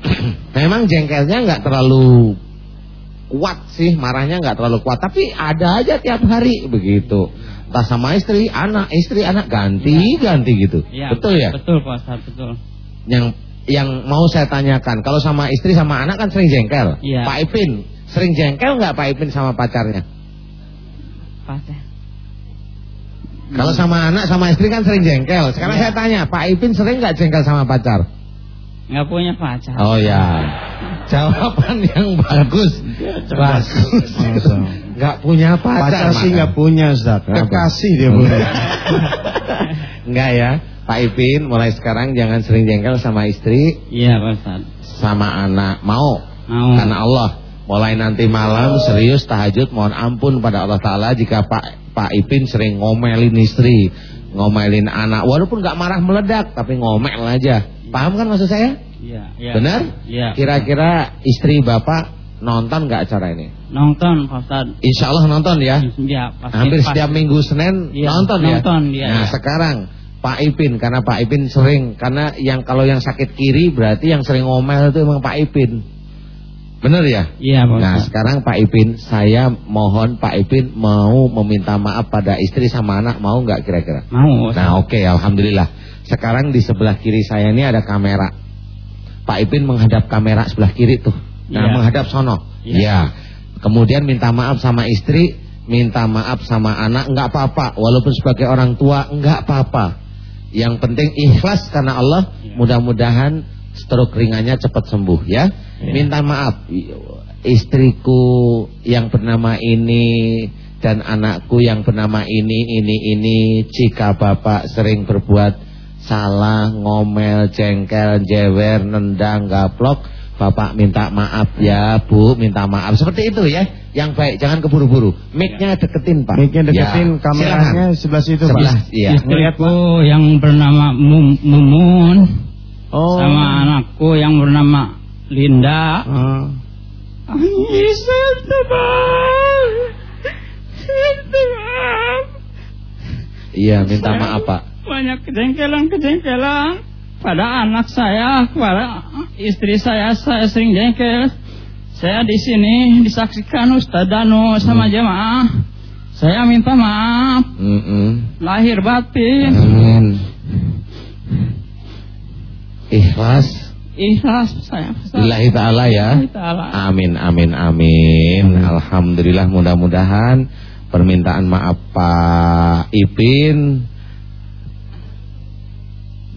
memang jengkelnya nggak terlalu kuat sih, marahnya nggak terlalu kuat. Tapi ada aja tiap hari begitu. Entah sama istri, anak, istri, anak ganti, ganti gitu. Iya, betul ya? betul Pak Ustad betul Yang yang mau saya tanyakan, kalau sama istri sama anak kan sering jengkel. Iya. Pak Ipin sering jengkel nggak Pak Ipin sama pacarnya? Pas ya Kalau sama anak sama istri kan sering jengkel. Sekarang Iya. saya tanya, Pak Ipin sering nggak jengkel sama pacar? Nggak punya pacar Oh ya, jawaban yang bagus, bagus. Masa. Nggak punya pacar, Pacar sih nggak punya Ustaz. Kekasih dia punya. Enggak ya, Pak Ipin mulai sekarang jangan sering jengkel sama istri, iya Pak Ustad sama anak. Mau? mau Karena Allah. Mulai nanti malam serius tahajud mohon ampun pada Allah Taala jika Pak Pak Ipin sering ngomelin istri, ngomelin anak, walaupun nggak marah meledak tapi ngomel aja. Paham kan maksud saya? iya iya Benar? iya Kira-kira istri bapak nonton nggak acara ini? nonton Pak Ustad Insya Allah nonton ya. Iya, pasti. Hampir pasti. setiap minggu Senin Iya, nonton ya. nonton dia, Nah iya. sekarang Pak Ipin karena Pak Ipin sering karena yang kalau yang sakit kiri berarti yang sering ngomel itu emang Pak Ipin. Bener ya? Iya, Pak Nah sekarang Pak Ipin saya mohon Pak Ipin mau meminta maaf pada istri sama anak mau nggak kira-kira? Mau. Nah oke alhamdulillah. Sekarang di sebelah kiri saya ini ada kamera. Pak Ipin menghadap kamera sebelah kiri tuh. Nah, Iya. menghadap sono. Iya. Iya. Kemudian minta maaf sama istri, minta maaf sama anak, enggak apa-apa. Walaupun sebagai orang tua, enggak apa-apa. Yang penting ikhlas karena Allah. Iya. Mudah-mudahan stroke ringannya cepat sembuh ya. Iya. Minta maaf istriku yang bernama ini dan anakku yang bernama ini ini ini jika bapak sering berbuat salah, ngomel, jengkel, jewer, nendang, gaplok, bapak minta maaf ya, Bu, minta maaf. Seperti itu ya. Yang baik, jangan keburu-buru. Mic-nya deketin, Pak. Mic-nya deketin, Ya, kameranya silakan. sebelah situ, Sebelah, Pak. iya. Istriku yang bernama Mum- Mumun Oh. sama anakku yang bernama Linda. Tebal. Iya, minta maaf, Pak. Banyak kejengkelan-kejengkelan pada anak saya, pada istri saya, saya sering jengkel. Saya di sini disaksikan Ustaz Danu sama jemaah. Saya minta maaf, Mm-mm. lahir batin, Amin. Ikhlas. ikhlas saya. Lillahi ta'ala ya. Amin, amin, amin. Alhamdulillah mudah-mudahan permintaan maaf Pak Ipin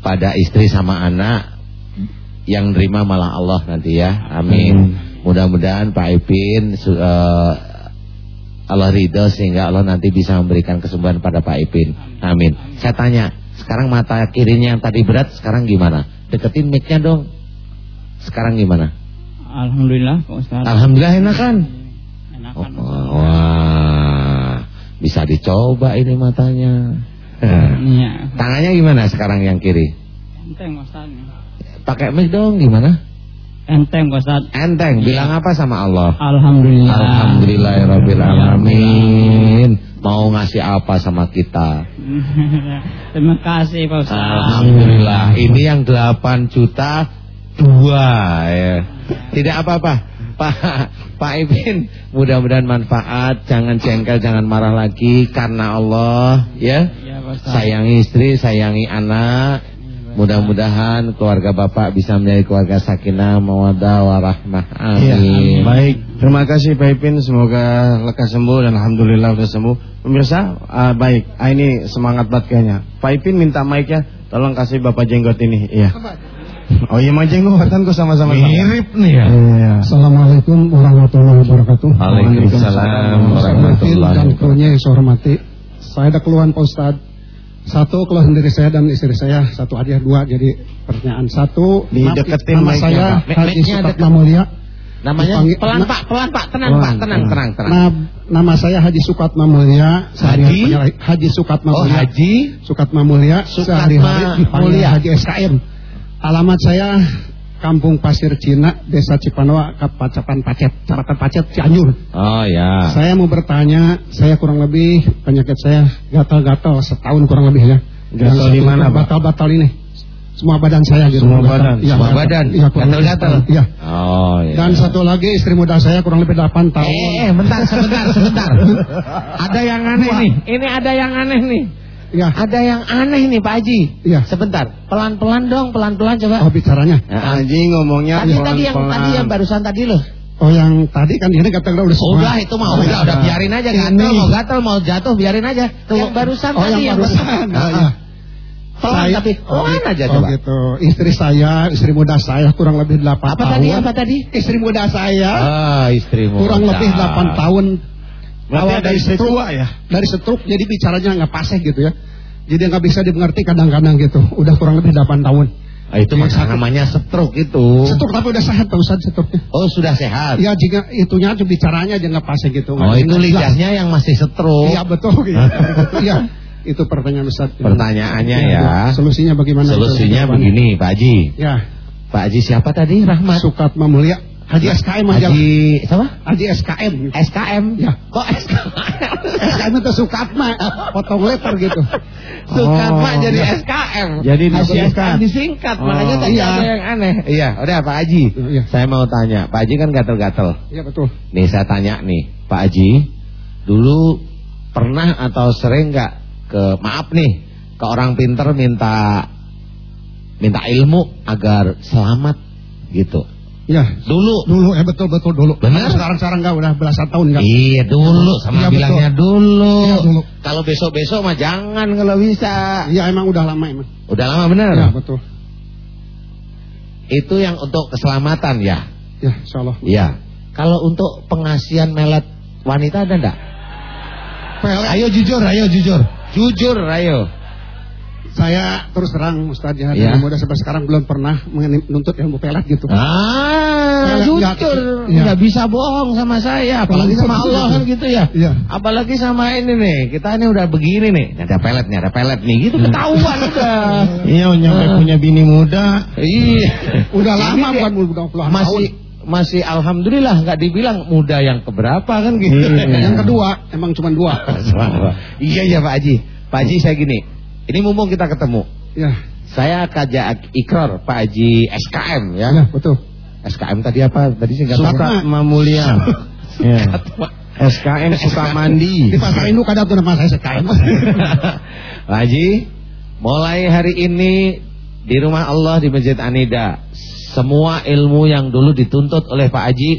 pada istri sama anak yang nerima malah Allah nanti ya. Amin. Mudah-mudahan Pak Ipin eh, Allah ridho sehingga Allah nanti bisa memberikan kesembuhan pada Pak Ipin. Amin. Saya tanya, sekarang mata kirinya yang tadi berat sekarang gimana? Deketin mic-nya dong. Sekarang gimana? Alhamdulillah Pak Ustaz. Alhamdulillah enak kan? Enakan. Oh, wah, bisa dicoba ini matanya. Iya. Tangannya gimana sekarang yang kiri? Enteng Ustaz. Pakai mic dong gimana? Enteng Ustaz. Enteng, bilang apa sama Allah? Alhamdulillah. Alhamdulillahirabbil alamin. Mau ngasih apa sama kita? Terima kasih Pak Ustaz. Alhamdulillah. Ini yang 8 juta dua ya. Tidak apa-apa. Pak Pak Ipin, mudah-mudahan manfaat, jangan jengkel, jangan marah lagi karena Allah ya. Iya Pak Ustaz. Sayangi istri, sayangi anak. Mudah-mudahan keluarga Bapak bisa menjadi keluarga sakinah, mawaddah, warahmah. Iya, Amin. baik. Terima kasih Pak Ipin, semoga lekas sembuh dan alhamdulillah sudah sembuh. Pemirsa, ah, baik. Ah, ini semangat banget kayaknya. Pak Ipin minta mic-nya, tolong kasih Bapak jenggot ini. Iya. Oh iya, mau jenggotan kok sama-sama. Mirip nih ya. Iya. Assalamualaikum warahmatullahi wabarakatuh. Waalaikumsalam dan warahmatullahi krunya yang saya hormati. Saya ada keluhan Pak Ustad. Satu keluhan dari saya dan istri saya, satu hadiah dua. Jadi pertanyaan satu, Dideketin nama saya. Haji Sutatna Mulia. Namanya Dipanggil- pelan Pak, pelan Pak, tenang Pelan, Pak, tenang, tenang, tenang. Nah, nama saya Haji Sukatma Mulia. Haji? penyerai- Haji Sukatma Oh Mulia. Haji Sukatma Mulia. Sukatma Mulia. Haji SKM. Alamat saya Kampung Pasir Cina, Desa Cipanawa, Kapacapan Pacet, Kecamatan Pacet, Cianjur. Oh ya. Saya mau bertanya, saya kurang lebih penyakit saya gatal-gatal setahun kurang lebih ya. Gatal di mana, Pak? Gatal-gatal ini. Semua badan saya gitu. Semua badan? Iya, Semua gatal. badan. Iya, Gatal-gatal. Iya. Oh ya. Dan satu lagi istri muda saya kurang lebih 8 tahun. Eh, eh, bentar, sebentar, sebentar. Ada yang aneh nih. Ini ada yang aneh nih. Iya. Ada yang aneh nih Pak Haji. Iya. Sebentar, pelan-pelan dong, pelan-pelan coba. Oh, bicaranya. Ya, Haji ngomongnya tadi tadi yang tadi yang barusan tadi loh. Oh, yang tadi kan ini gatal-gatal udah semua. Udah itu mah udah udah biarin aja gatal Ini. mau gatal mau jatuh biarin aja. Yang barusan Oh, tadi yang barusan. Ah, Ah, ah. Pelan Saya- tapi oh, pelan gitu. aja oh, coba. gitu. Istri saya, istri muda saya kurang lebih 8 Apa tahun. tadi apa tadi? Istri muda saya Ah, istrimu. kurang lebih 8 tahun Berarti awal dari tua ya? Dari stroke jadi bicaranya nggak paseh gitu ya. Jadi nggak bisa dimengerti kadang-kadang gitu. Udah kurang lebih 8 tahun. Ah, itu sakit. namanya stroke itu. Stroke tapi udah sehat Pak Ustaz stroke-nya. Oh, sudah sehat. Ya jika itunya tuh bicaranya aja nggak paseh gitu. Oh, itu lidahnya yang masih stroke. Iya betul. Iya. Iya. Itu pertanyaan Ustaz. Pertanyaannya Iya, ya. Solusinya bagaimana? Solusinya begini, Pak Haji. Ya. Pak Haji siapa tadi? Rahmat. Sukatma Mulia. Haji SKM aja. Haji siapa? Haji SKM. SKM. Ya. Kok SKM? SKM itu Sukatma. Potong letter gitu. Sukatma Oh, jadi ya. SKM. Jadi Haji disingkat. SKM disingkat. Oh. Makanya tadi Iya. ada yang aneh. Iya, udah Pak Haji. Iya. Saya mau tanya, Pak Haji kan gatel-gatel. Iya betul. Nih saya tanya nih, Pak Haji, dulu pernah atau sering nggak ke maaf nih ke orang pinter minta minta ilmu agar selamat gitu. Ya, Dulu. dulu ya betul betul dulu. Benar. Sekarang sekarang enggak udah belasan tahun enggak. Iya dulu sama Iya, betul. bilangnya dulu. Iya, dulu. Kalau besok-besok mah jangan kalau bisa. Iya emang udah lama emang. Udah lama bener. Ya betul. Itu yang untuk keselamatan ya. Ya, insyaallah. Iya. Kalau untuk pengasihan melet wanita ada enggak? Pelet. Ayo jujur, ayo jujur. Jujur, ayo. Saya terus terang Ustaz ya, Ya. muda sampai sekarang belum pernah menuntut ilmu pelet gitu. Ah, jujur. iya. Nggak bisa bohong sama saya, apalagi sama Allah kan gitu ya. Iya. Apalagi sama ini nih, kita ini udah begini nih. Ada pelet nih, ada pelet nih, gitu ketahuan udah. Iya, nyampe Ah. punya bini muda. Iya. Udah lama bukan udah puluhan masih masih alhamdulillah nggak dibilang muda yang keberapa kan gitu. Iya. tahun. Yang kedua emang cuma dua. iya ya Pak Haji. Pak Haji saya gini. Ini mumpung kita ketemu. Ya, Saya kajak ikrar Pak Haji SKM ya. ya betul. SKM tadi apa? Tadi tahu. Suka Mamulia. Ya. SKM suka mandi. Di pasar induk ada tuh nama saya. Pak Haji, mulai hari ini di rumah Allah di Masjid Anida, semua ilmu yang dulu dituntut oleh Pak Haji,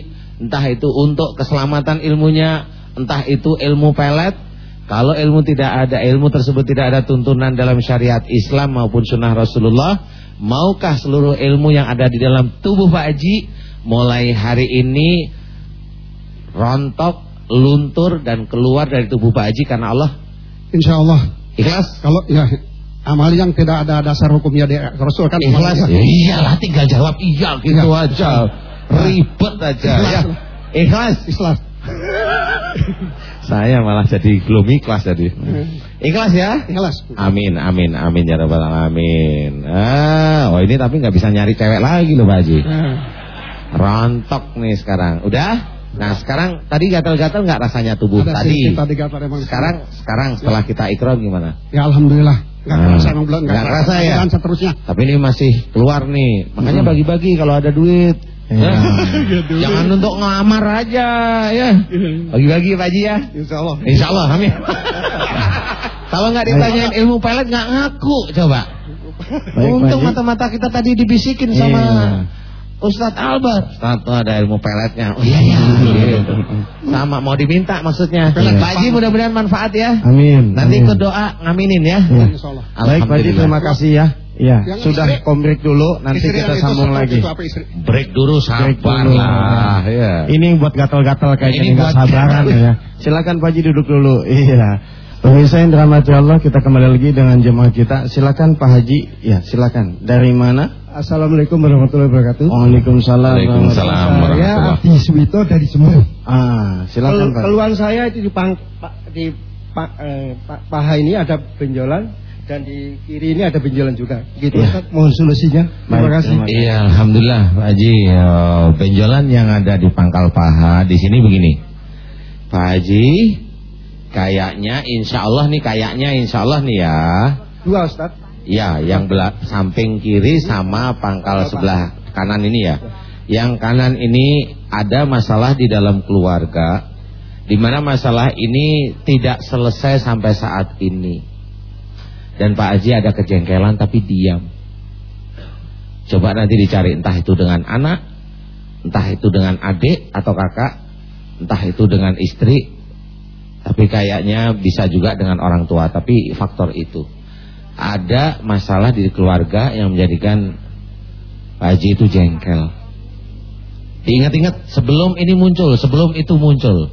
entah itu untuk keselamatan ilmunya, entah itu ilmu pelet, kalau ilmu tidak ada, ilmu tersebut tidak ada tuntunan dalam syariat Islam maupun sunnah Rasulullah, maukah seluruh ilmu yang ada di dalam tubuh Pak Haji, mulai hari ini rontok, luntur dan keluar dari tubuh Pak Haji karena Allah Insya Allah. ikhlas. Kalau ya amal yang tidak ada dasar hukumnya di Rasul kan Ikhlas. amal- Ya, iyalah tinggal jawab iya gitu Iya. aja. Ribet aja Ikhlas. ya. Ikhlas. Ikhlas. Saya malah jadi belum ikhlas jadi. Ikhlas ya? Ikhlas. Amin, amin, amin ya rabbal alamin. Ah, oh ini tapi nggak bisa nyari cewek lagi loh Pak Haji. Eh, Rontok nih sekarang. Udah? Nah sekarang tadi gatal-gatal nggak rasanya tubuh ada tadi? tadi kata emang. Sekarang, sekarang setelah kita ikrar gimana? Ya alhamdulillah. Enggak Hmm. kerasa emang belum Nggak kerasa ya? Seterusnya. Tapi ini masih keluar nih. Makanya Hmm. bagi-bagi kalau ada duit. Iya. Ya. Jangan untuk ngelamar aja ya. Bagi-bagi Pak Haji ya. Insya Allah. Insya Allah amin. kalau nggak ditanyain ilmu pelet nggak ngaku coba. Baik, Untung mata-mata kita tadi dibisikin sama Iya. Ustadz Albert. Ustadz tuh ada ilmu peletnya. Oh iya iya. Gitu. Sama mau diminta maksudnya. Iya. Pak Haji mudah-mudahan manfaat ya. Amin. Nanti ikut doa ngaminin ya. Iya. Insya Allah. Baik Pak Haji, terima kasih ya. Iya, Yang sudah istri- komplek dulu, nanti Istri kita sambung lagi. itu apa istri? Break dulu Break sabar dulu. lah. Ya. Ini buat gatal-gatal kayaknya Ini nggak buat- sabaran ya. Silakan Pak Haji duduk dulu. Iya. Pemirsa yang dirahmati Allah, kita kembali lagi dengan jemaah kita. Silakan Pak Haji. Ya, silakan. Dari mana? Assalamualaikum warahmatullahi wabarakatuh. Waalaikumsalam. Waalaikumsalam. Saya warahmatullahi. Abdi Suwito dari Jember. Ah, silakan Kel- Pak. Keluhan saya itu di, pang, pa- di pa- eh, pa- paha ini ada benjolan dan di kiri ini ada benjolan juga. Gitu Iya. Ustaz, mohon solusinya. Terima Baik, kasih. Iya, alhamdulillah Pak Haji. Benjolan yang ada di pangkal paha di sini begini. Pak Haji, kayaknya insya Allah nih, kayaknya insya Allah nih ya. Dua Ustaz. Ya, yang bela- samping kiri sama pangkal sebelah kanan ini ya. Yang kanan ini ada masalah di dalam keluarga, di mana masalah ini tidak selesai sampai saat ini. Dan Pak Haji ada kejengkelan tapi diam. Coba nanti dicari entah itu dengan anak, entah itu dengan adik atau kakak, entah itu dengan istri, tapi kayaknya bisa juga dengan orang tua. Tapi faktor itu ada masalah di keluarga yang menjadikan Pak Haji itu jengkel. Diingat-ingat sebelum ini muncul, sebelum itu muncul.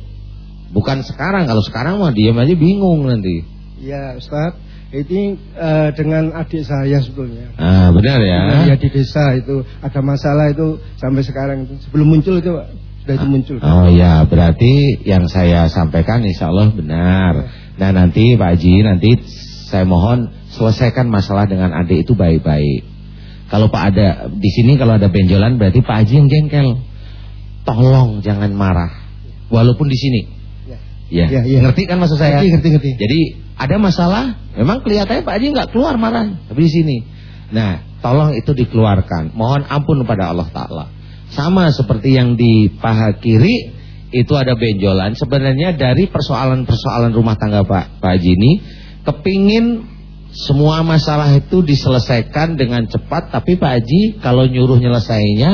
Bukan sekarang, kalau sekarang mah diam aja bingung nanti. Ya Ustaz. Ini eh, dengan adik saya sebetulnya. Ah, benar ya. Ya di desa itu ada masalah itu sampai sekarang itu sebelum muncul itu Pak, sudah itu muncul. Oh ya, berarti yang saya sampaikan insya Allah benar. Nah nanti Pak Haji, nanti saya mohon selesaikan masalah dengan adik itu baik-baik. Kalau Pak ada di sini kalau ada benjolan berarti Pak Haji yang jengkel. Tolong jangan marah, walaupun di sini. Ya, Ya, ya. ngerti kan maksud saya? Ngerti, ngerti, ngerti. Jadi ada masalah, memang kelihatannya Pak Haji nggak keluar marah, tapi di sini. Nah, tolong itu dikeluarkan. Mohon ampun kepada Allah Taala. Sama seperti yang di paha kiri itu ada benjolan. Sebenarnya dari persoalan-persoalan rumah tangga Pak Pak Haji ini, kepingin semua masalah itu diselesaikan dengan cepat. Tapi Pak Haji kalau nyuruh nyelesainya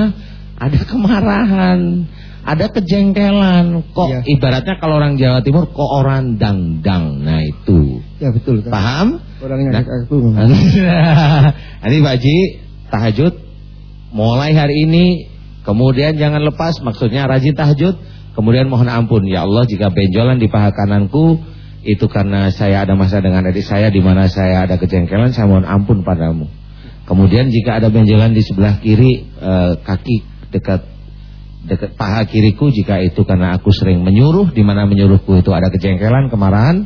ada kemarahan, ada kejengkelan. Kok Iya. ibaratnya kalau orang Jawa Timur kok orang dang-dang. Nah itu. Ya betul. Kak. Paham? Orangnya Nah. aku. Ini Pak Haji, tahajud mulai hari ini kemudian jangan lepas maksudnya rajin tahajud, kemudian mohon ampun ya Allah jika benjolan di paha kananku itu karena saya ada masalah dengan adik saya di mana saya ada kejengkelan saya mohon ampun padamu. Kemudian jika ada benjolan di sebelah kiri eh, kaki dekat dekat paha kiriku jika itu karena aku sering menyuruh di mana menyuruhku itu ada kejengkelan, kemarahan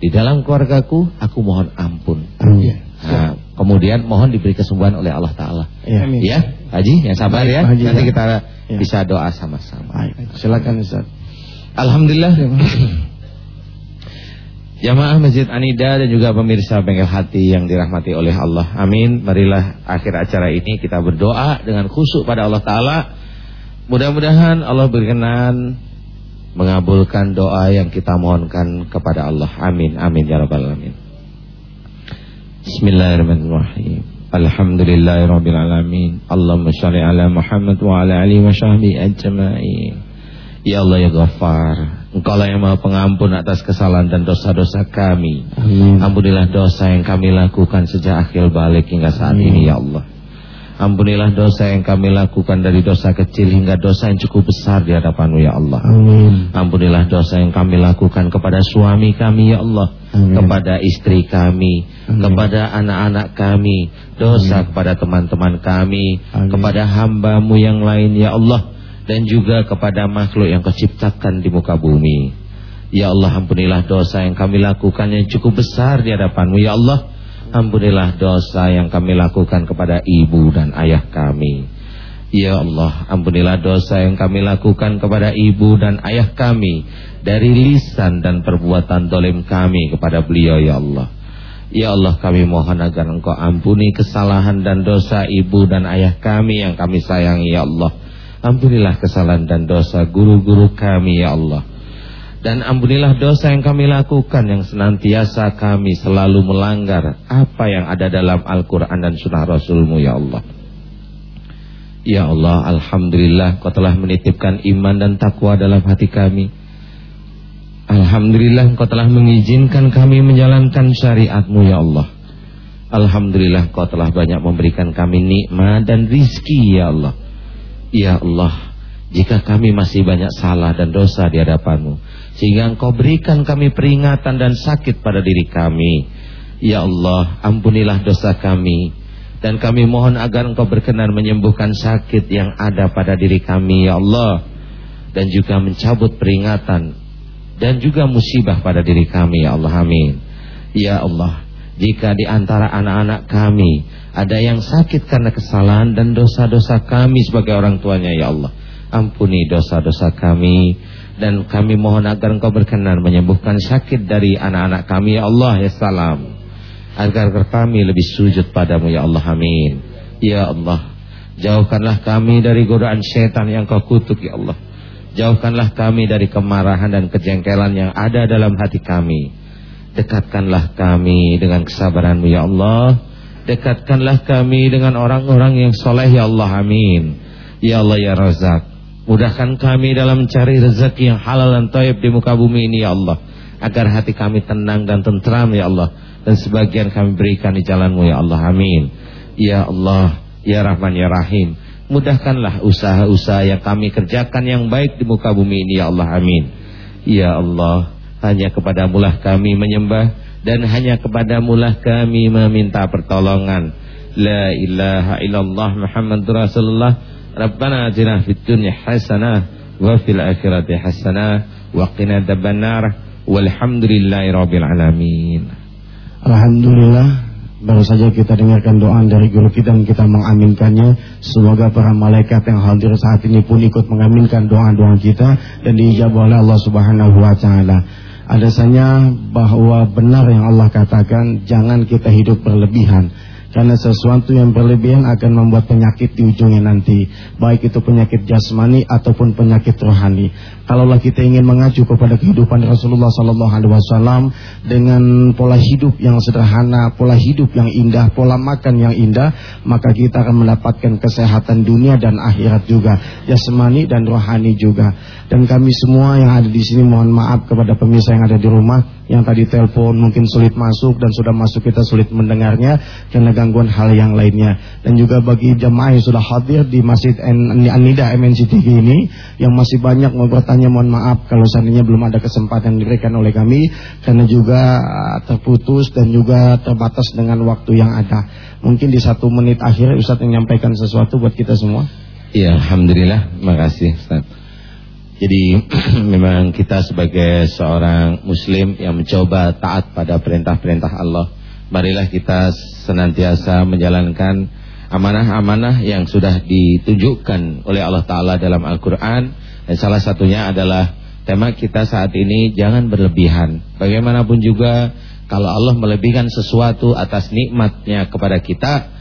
di dalam keluargaku aku mohon ampun. Amin. Nah, kemudian mohon diberi kesembuhan oleh Allah Taala. Ya. Ya, Haji, yang sabar Baik, ya. Haji, Nanti ya. kita Ya. bisa doa sama-sama. Silakan Ustaz. Alhamdulillah. Jamaah Masjid Anida dan juga pemirsa Bengkel Hati yang dirahmati oleh Allah. Amin. Marilah akhir acara ini kita berdoa dengan khusyuk pada Allah Taala. Mudah-mudahan Allah berkenan mengabulkan doa yang kita mohonkan kepada Allah. Amin. Amin ya rabbal alamin. Bismillahirrahmanirrahim. Alhamdulillahirabbil alamin. Allahumma shalli ala Muhammad wa ala alihi wa sahbihi ajma'in. Ya Allah ya Ghaffar Engkau lah yang maha pengampun atas kesalahan dan dosa-dosa kami Amin. Ampunilah dosa yang kami lakukan sejak akhir balik hingga saat ini ya Allah Ampunilah dosa yang kami lakukan dari dosa kecil hingga dosa yang cukup besar di hadapanmu ya Allah. Amin. Ampunilah dosa yang kami lakukan kepada suami kami ya Allah. Amin. Kepada istri kami. Amin. Kepada anak-anak kami. Dosa kepada teman-teman kami. Amin. Kepada hambamu yang lain ya Allah. Dan juga kepada makhluk yang kau ciptakan di muka bumi. Ya Allah ampunilah dosa yang kami lakukan yang cukup besar di hadapanmu Ya Allah Ampunilah dosa yang kami lakukan kepada ibu dan ayah kami. Ya Allah ampunilah dosa yang kami lakukan kepada ibu dan ayah kami Dari lisan dan perbuatan dolim kami kepada beliau ya Allah. Ya Allah kami mohon agar engkau ampuni kesalahan dan dosa ibu dan ayah kami yang kami sayangi ya Allah. Ampunilah kesalahan dan dosa guru-guru kami ya Allah Dan ampunilah dosa yang kami lakukan yang senantiasa kami selalu melanggar Apa yang ada dalam Al-Quran dan Sunnah Rasulmu ya Allah. Ya Allah Alhamdulillah Kau telah menitipkan iman dan takwa dalam hati kami. Alhamdulillah Kau telah mengizinkan kami menjalankan syariatmu ya Allah. Alhamdulillah Kau telah banyak memberikan kami nikmat dan rizki ya Allah. Ya Allah Jika kami masih banyak salah dan dosa di hadapanmu Sehingga engkau berikan kami peringatan dan sakit pada diri kami Ya Allah ampunilah dosa kami Dan kami mohon agar engkau berkenan menyembuhkan sakit yang ada pada diri kami Ya Allah Dan juga mencabut peringatan Dan juga musibah pada diri kami Ya Allah amin Ya Allah jika di antara anak-anak kami ada yang sakit karena kesalahan dan dosa-dosa kami sebagai orang tuanya ya Allah. Ampuni dosa-dosa kami dan kami mohon agar Engkau berkenan menyembuhkan sakit dari anak-anak kami ya Allah ya salam. Agar kami lebih sujud padamu ya Allah amin. Ya Allah, jauhkanlah kami dari godaan setan yang Kau kutuk ya Allah. Jauhkanlah kami dari kemarahan dan kejengkelan yang ada dalam hati kami. Dekatkanlah kami dengan kesabaranmu ya Allah Dekatkanlah kami dengan orang-orang yang soleh ya Allah amin Ya Allah ya Razak Mudahkan kami dalam mencari rezeki yang halal dan taib di muka bumi ini ya Allah. Agar hati kami tenang dan tentram ya Allah. Dan sebagian kami berikan di jalanmu ya Allah. Amin. Ya Allah ya Rahman ya Rahim. Mudahkanlah usaha-usaha yang kami kerjakan yang baik di muka bumi ini ya Allah. Amin. Ya Allah hanya kepadamulah kami menyembah dan hanya kepadamulah kami meminta pertolongan. La ilaha illallah Muhammadur Rasulullah. Rabbana atina fid dunya hasanah wa fil akhirati hasanah wa qina adzabannar. Walhamdulillahi rabbil alamin. Alhamdulillah Baru saja kita dengarkan doa dari guru kita dan kita mengaminkannya Semoga para malaikat yang hadir saat ini pun ikut mengaminkan doa-doa kita Dan diijabah oleh Allah subhanahu wa ta'ala Adasanya bahwa benar yang Allah katakan Jangan kita hidup berlebihan Karena sesuatu yang berlebihan akan membuat penyakit di ujungnya nanti. Baik itu penyakit jasmani ataupun penyakit rohani. Kalaulah kita ingin mengacu kepada kehidupan Rasulullah Sallallahu Alaihi Wasallam dengan pola hidup yang sederhana, pola hidup yang indah, pola makan yang indah, maka kita akan mendapatkan kesehatan dunia dan akhirat juga, jasmani dan rohani juga. Dan kami semua yang ada di sini mohon maaf kepada pemirsa yang ada di rumah yang tadi telepon mungkin sulit masuk dan sudah masuk kita sulit mendengarnya karena gangguan hal yang lainnya. Dan juga bagi jemaah yang sudah hadir di Masjid An-Nida MNCTV ini yang masih banyak mau bertanya mohon maaf kalau seandainya belum ada kesempatan diberikan oleh kami karena juga uh, terputus dan juga terbatas dengan waktu yang ada. Mungkin di satu menit akhir Ustaz menyampaikan sesuatu buat kita semua? Iya Alhamdulillah. Makasih Ustaz jadi memang kita sebagai seorang muslim yang mencoba taat pada perintah-perintah Allah Marilah kita senantiasa menjalankan amanah-amanah yang sudah ditunjukkan oleh Allah Ta'ala dalam Al-Quran. Dan salah satunya adalah tema kita saat ini jangan berlebihan. Bagaimanapun juga kalau Allah melebihkan sesuatu atas nikmatnya kepada kita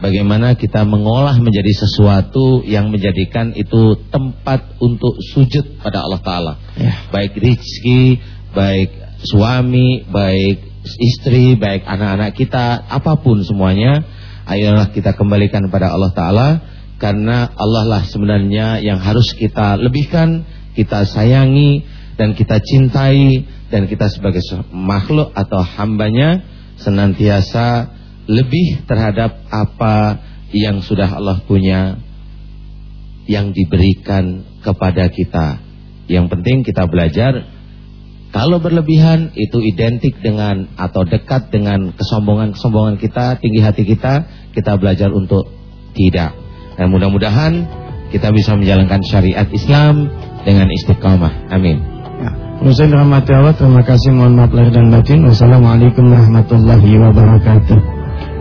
Bagaimana kita mengolah menjadi sesuatu yang menjadikan itu tempat untuk sujud pada Allah Ta'ala ya. Baik rizki, baik suami, baik istri, baik anak-anak kita, apa pun semuanya Ayolah kita kembalikan pada Allah Ta'ala Karena Allah lah sebenarnya yang harus kita lebihkan, kita sayangi, dan kita cintai Dan kita sebagai makhluk atau hambanya senantiasa lebih terhadap apa yang sudah Allah punya yang diberikan kepada kita. Yang penting kita belajar kalau berlebihan itu identik dengan atau dekat dengan kesombongan-kesombongan kita, tinggi hati kita, kita belajar untuk tidak. Dan mudah-mudahan kita bisa menjalankan syariat Islam dengan istiqamah. Amin. Ya. Terima kasih mohon maaf lahir dan batin. Wassalamualaikum warahmatullahi wabarakatuh.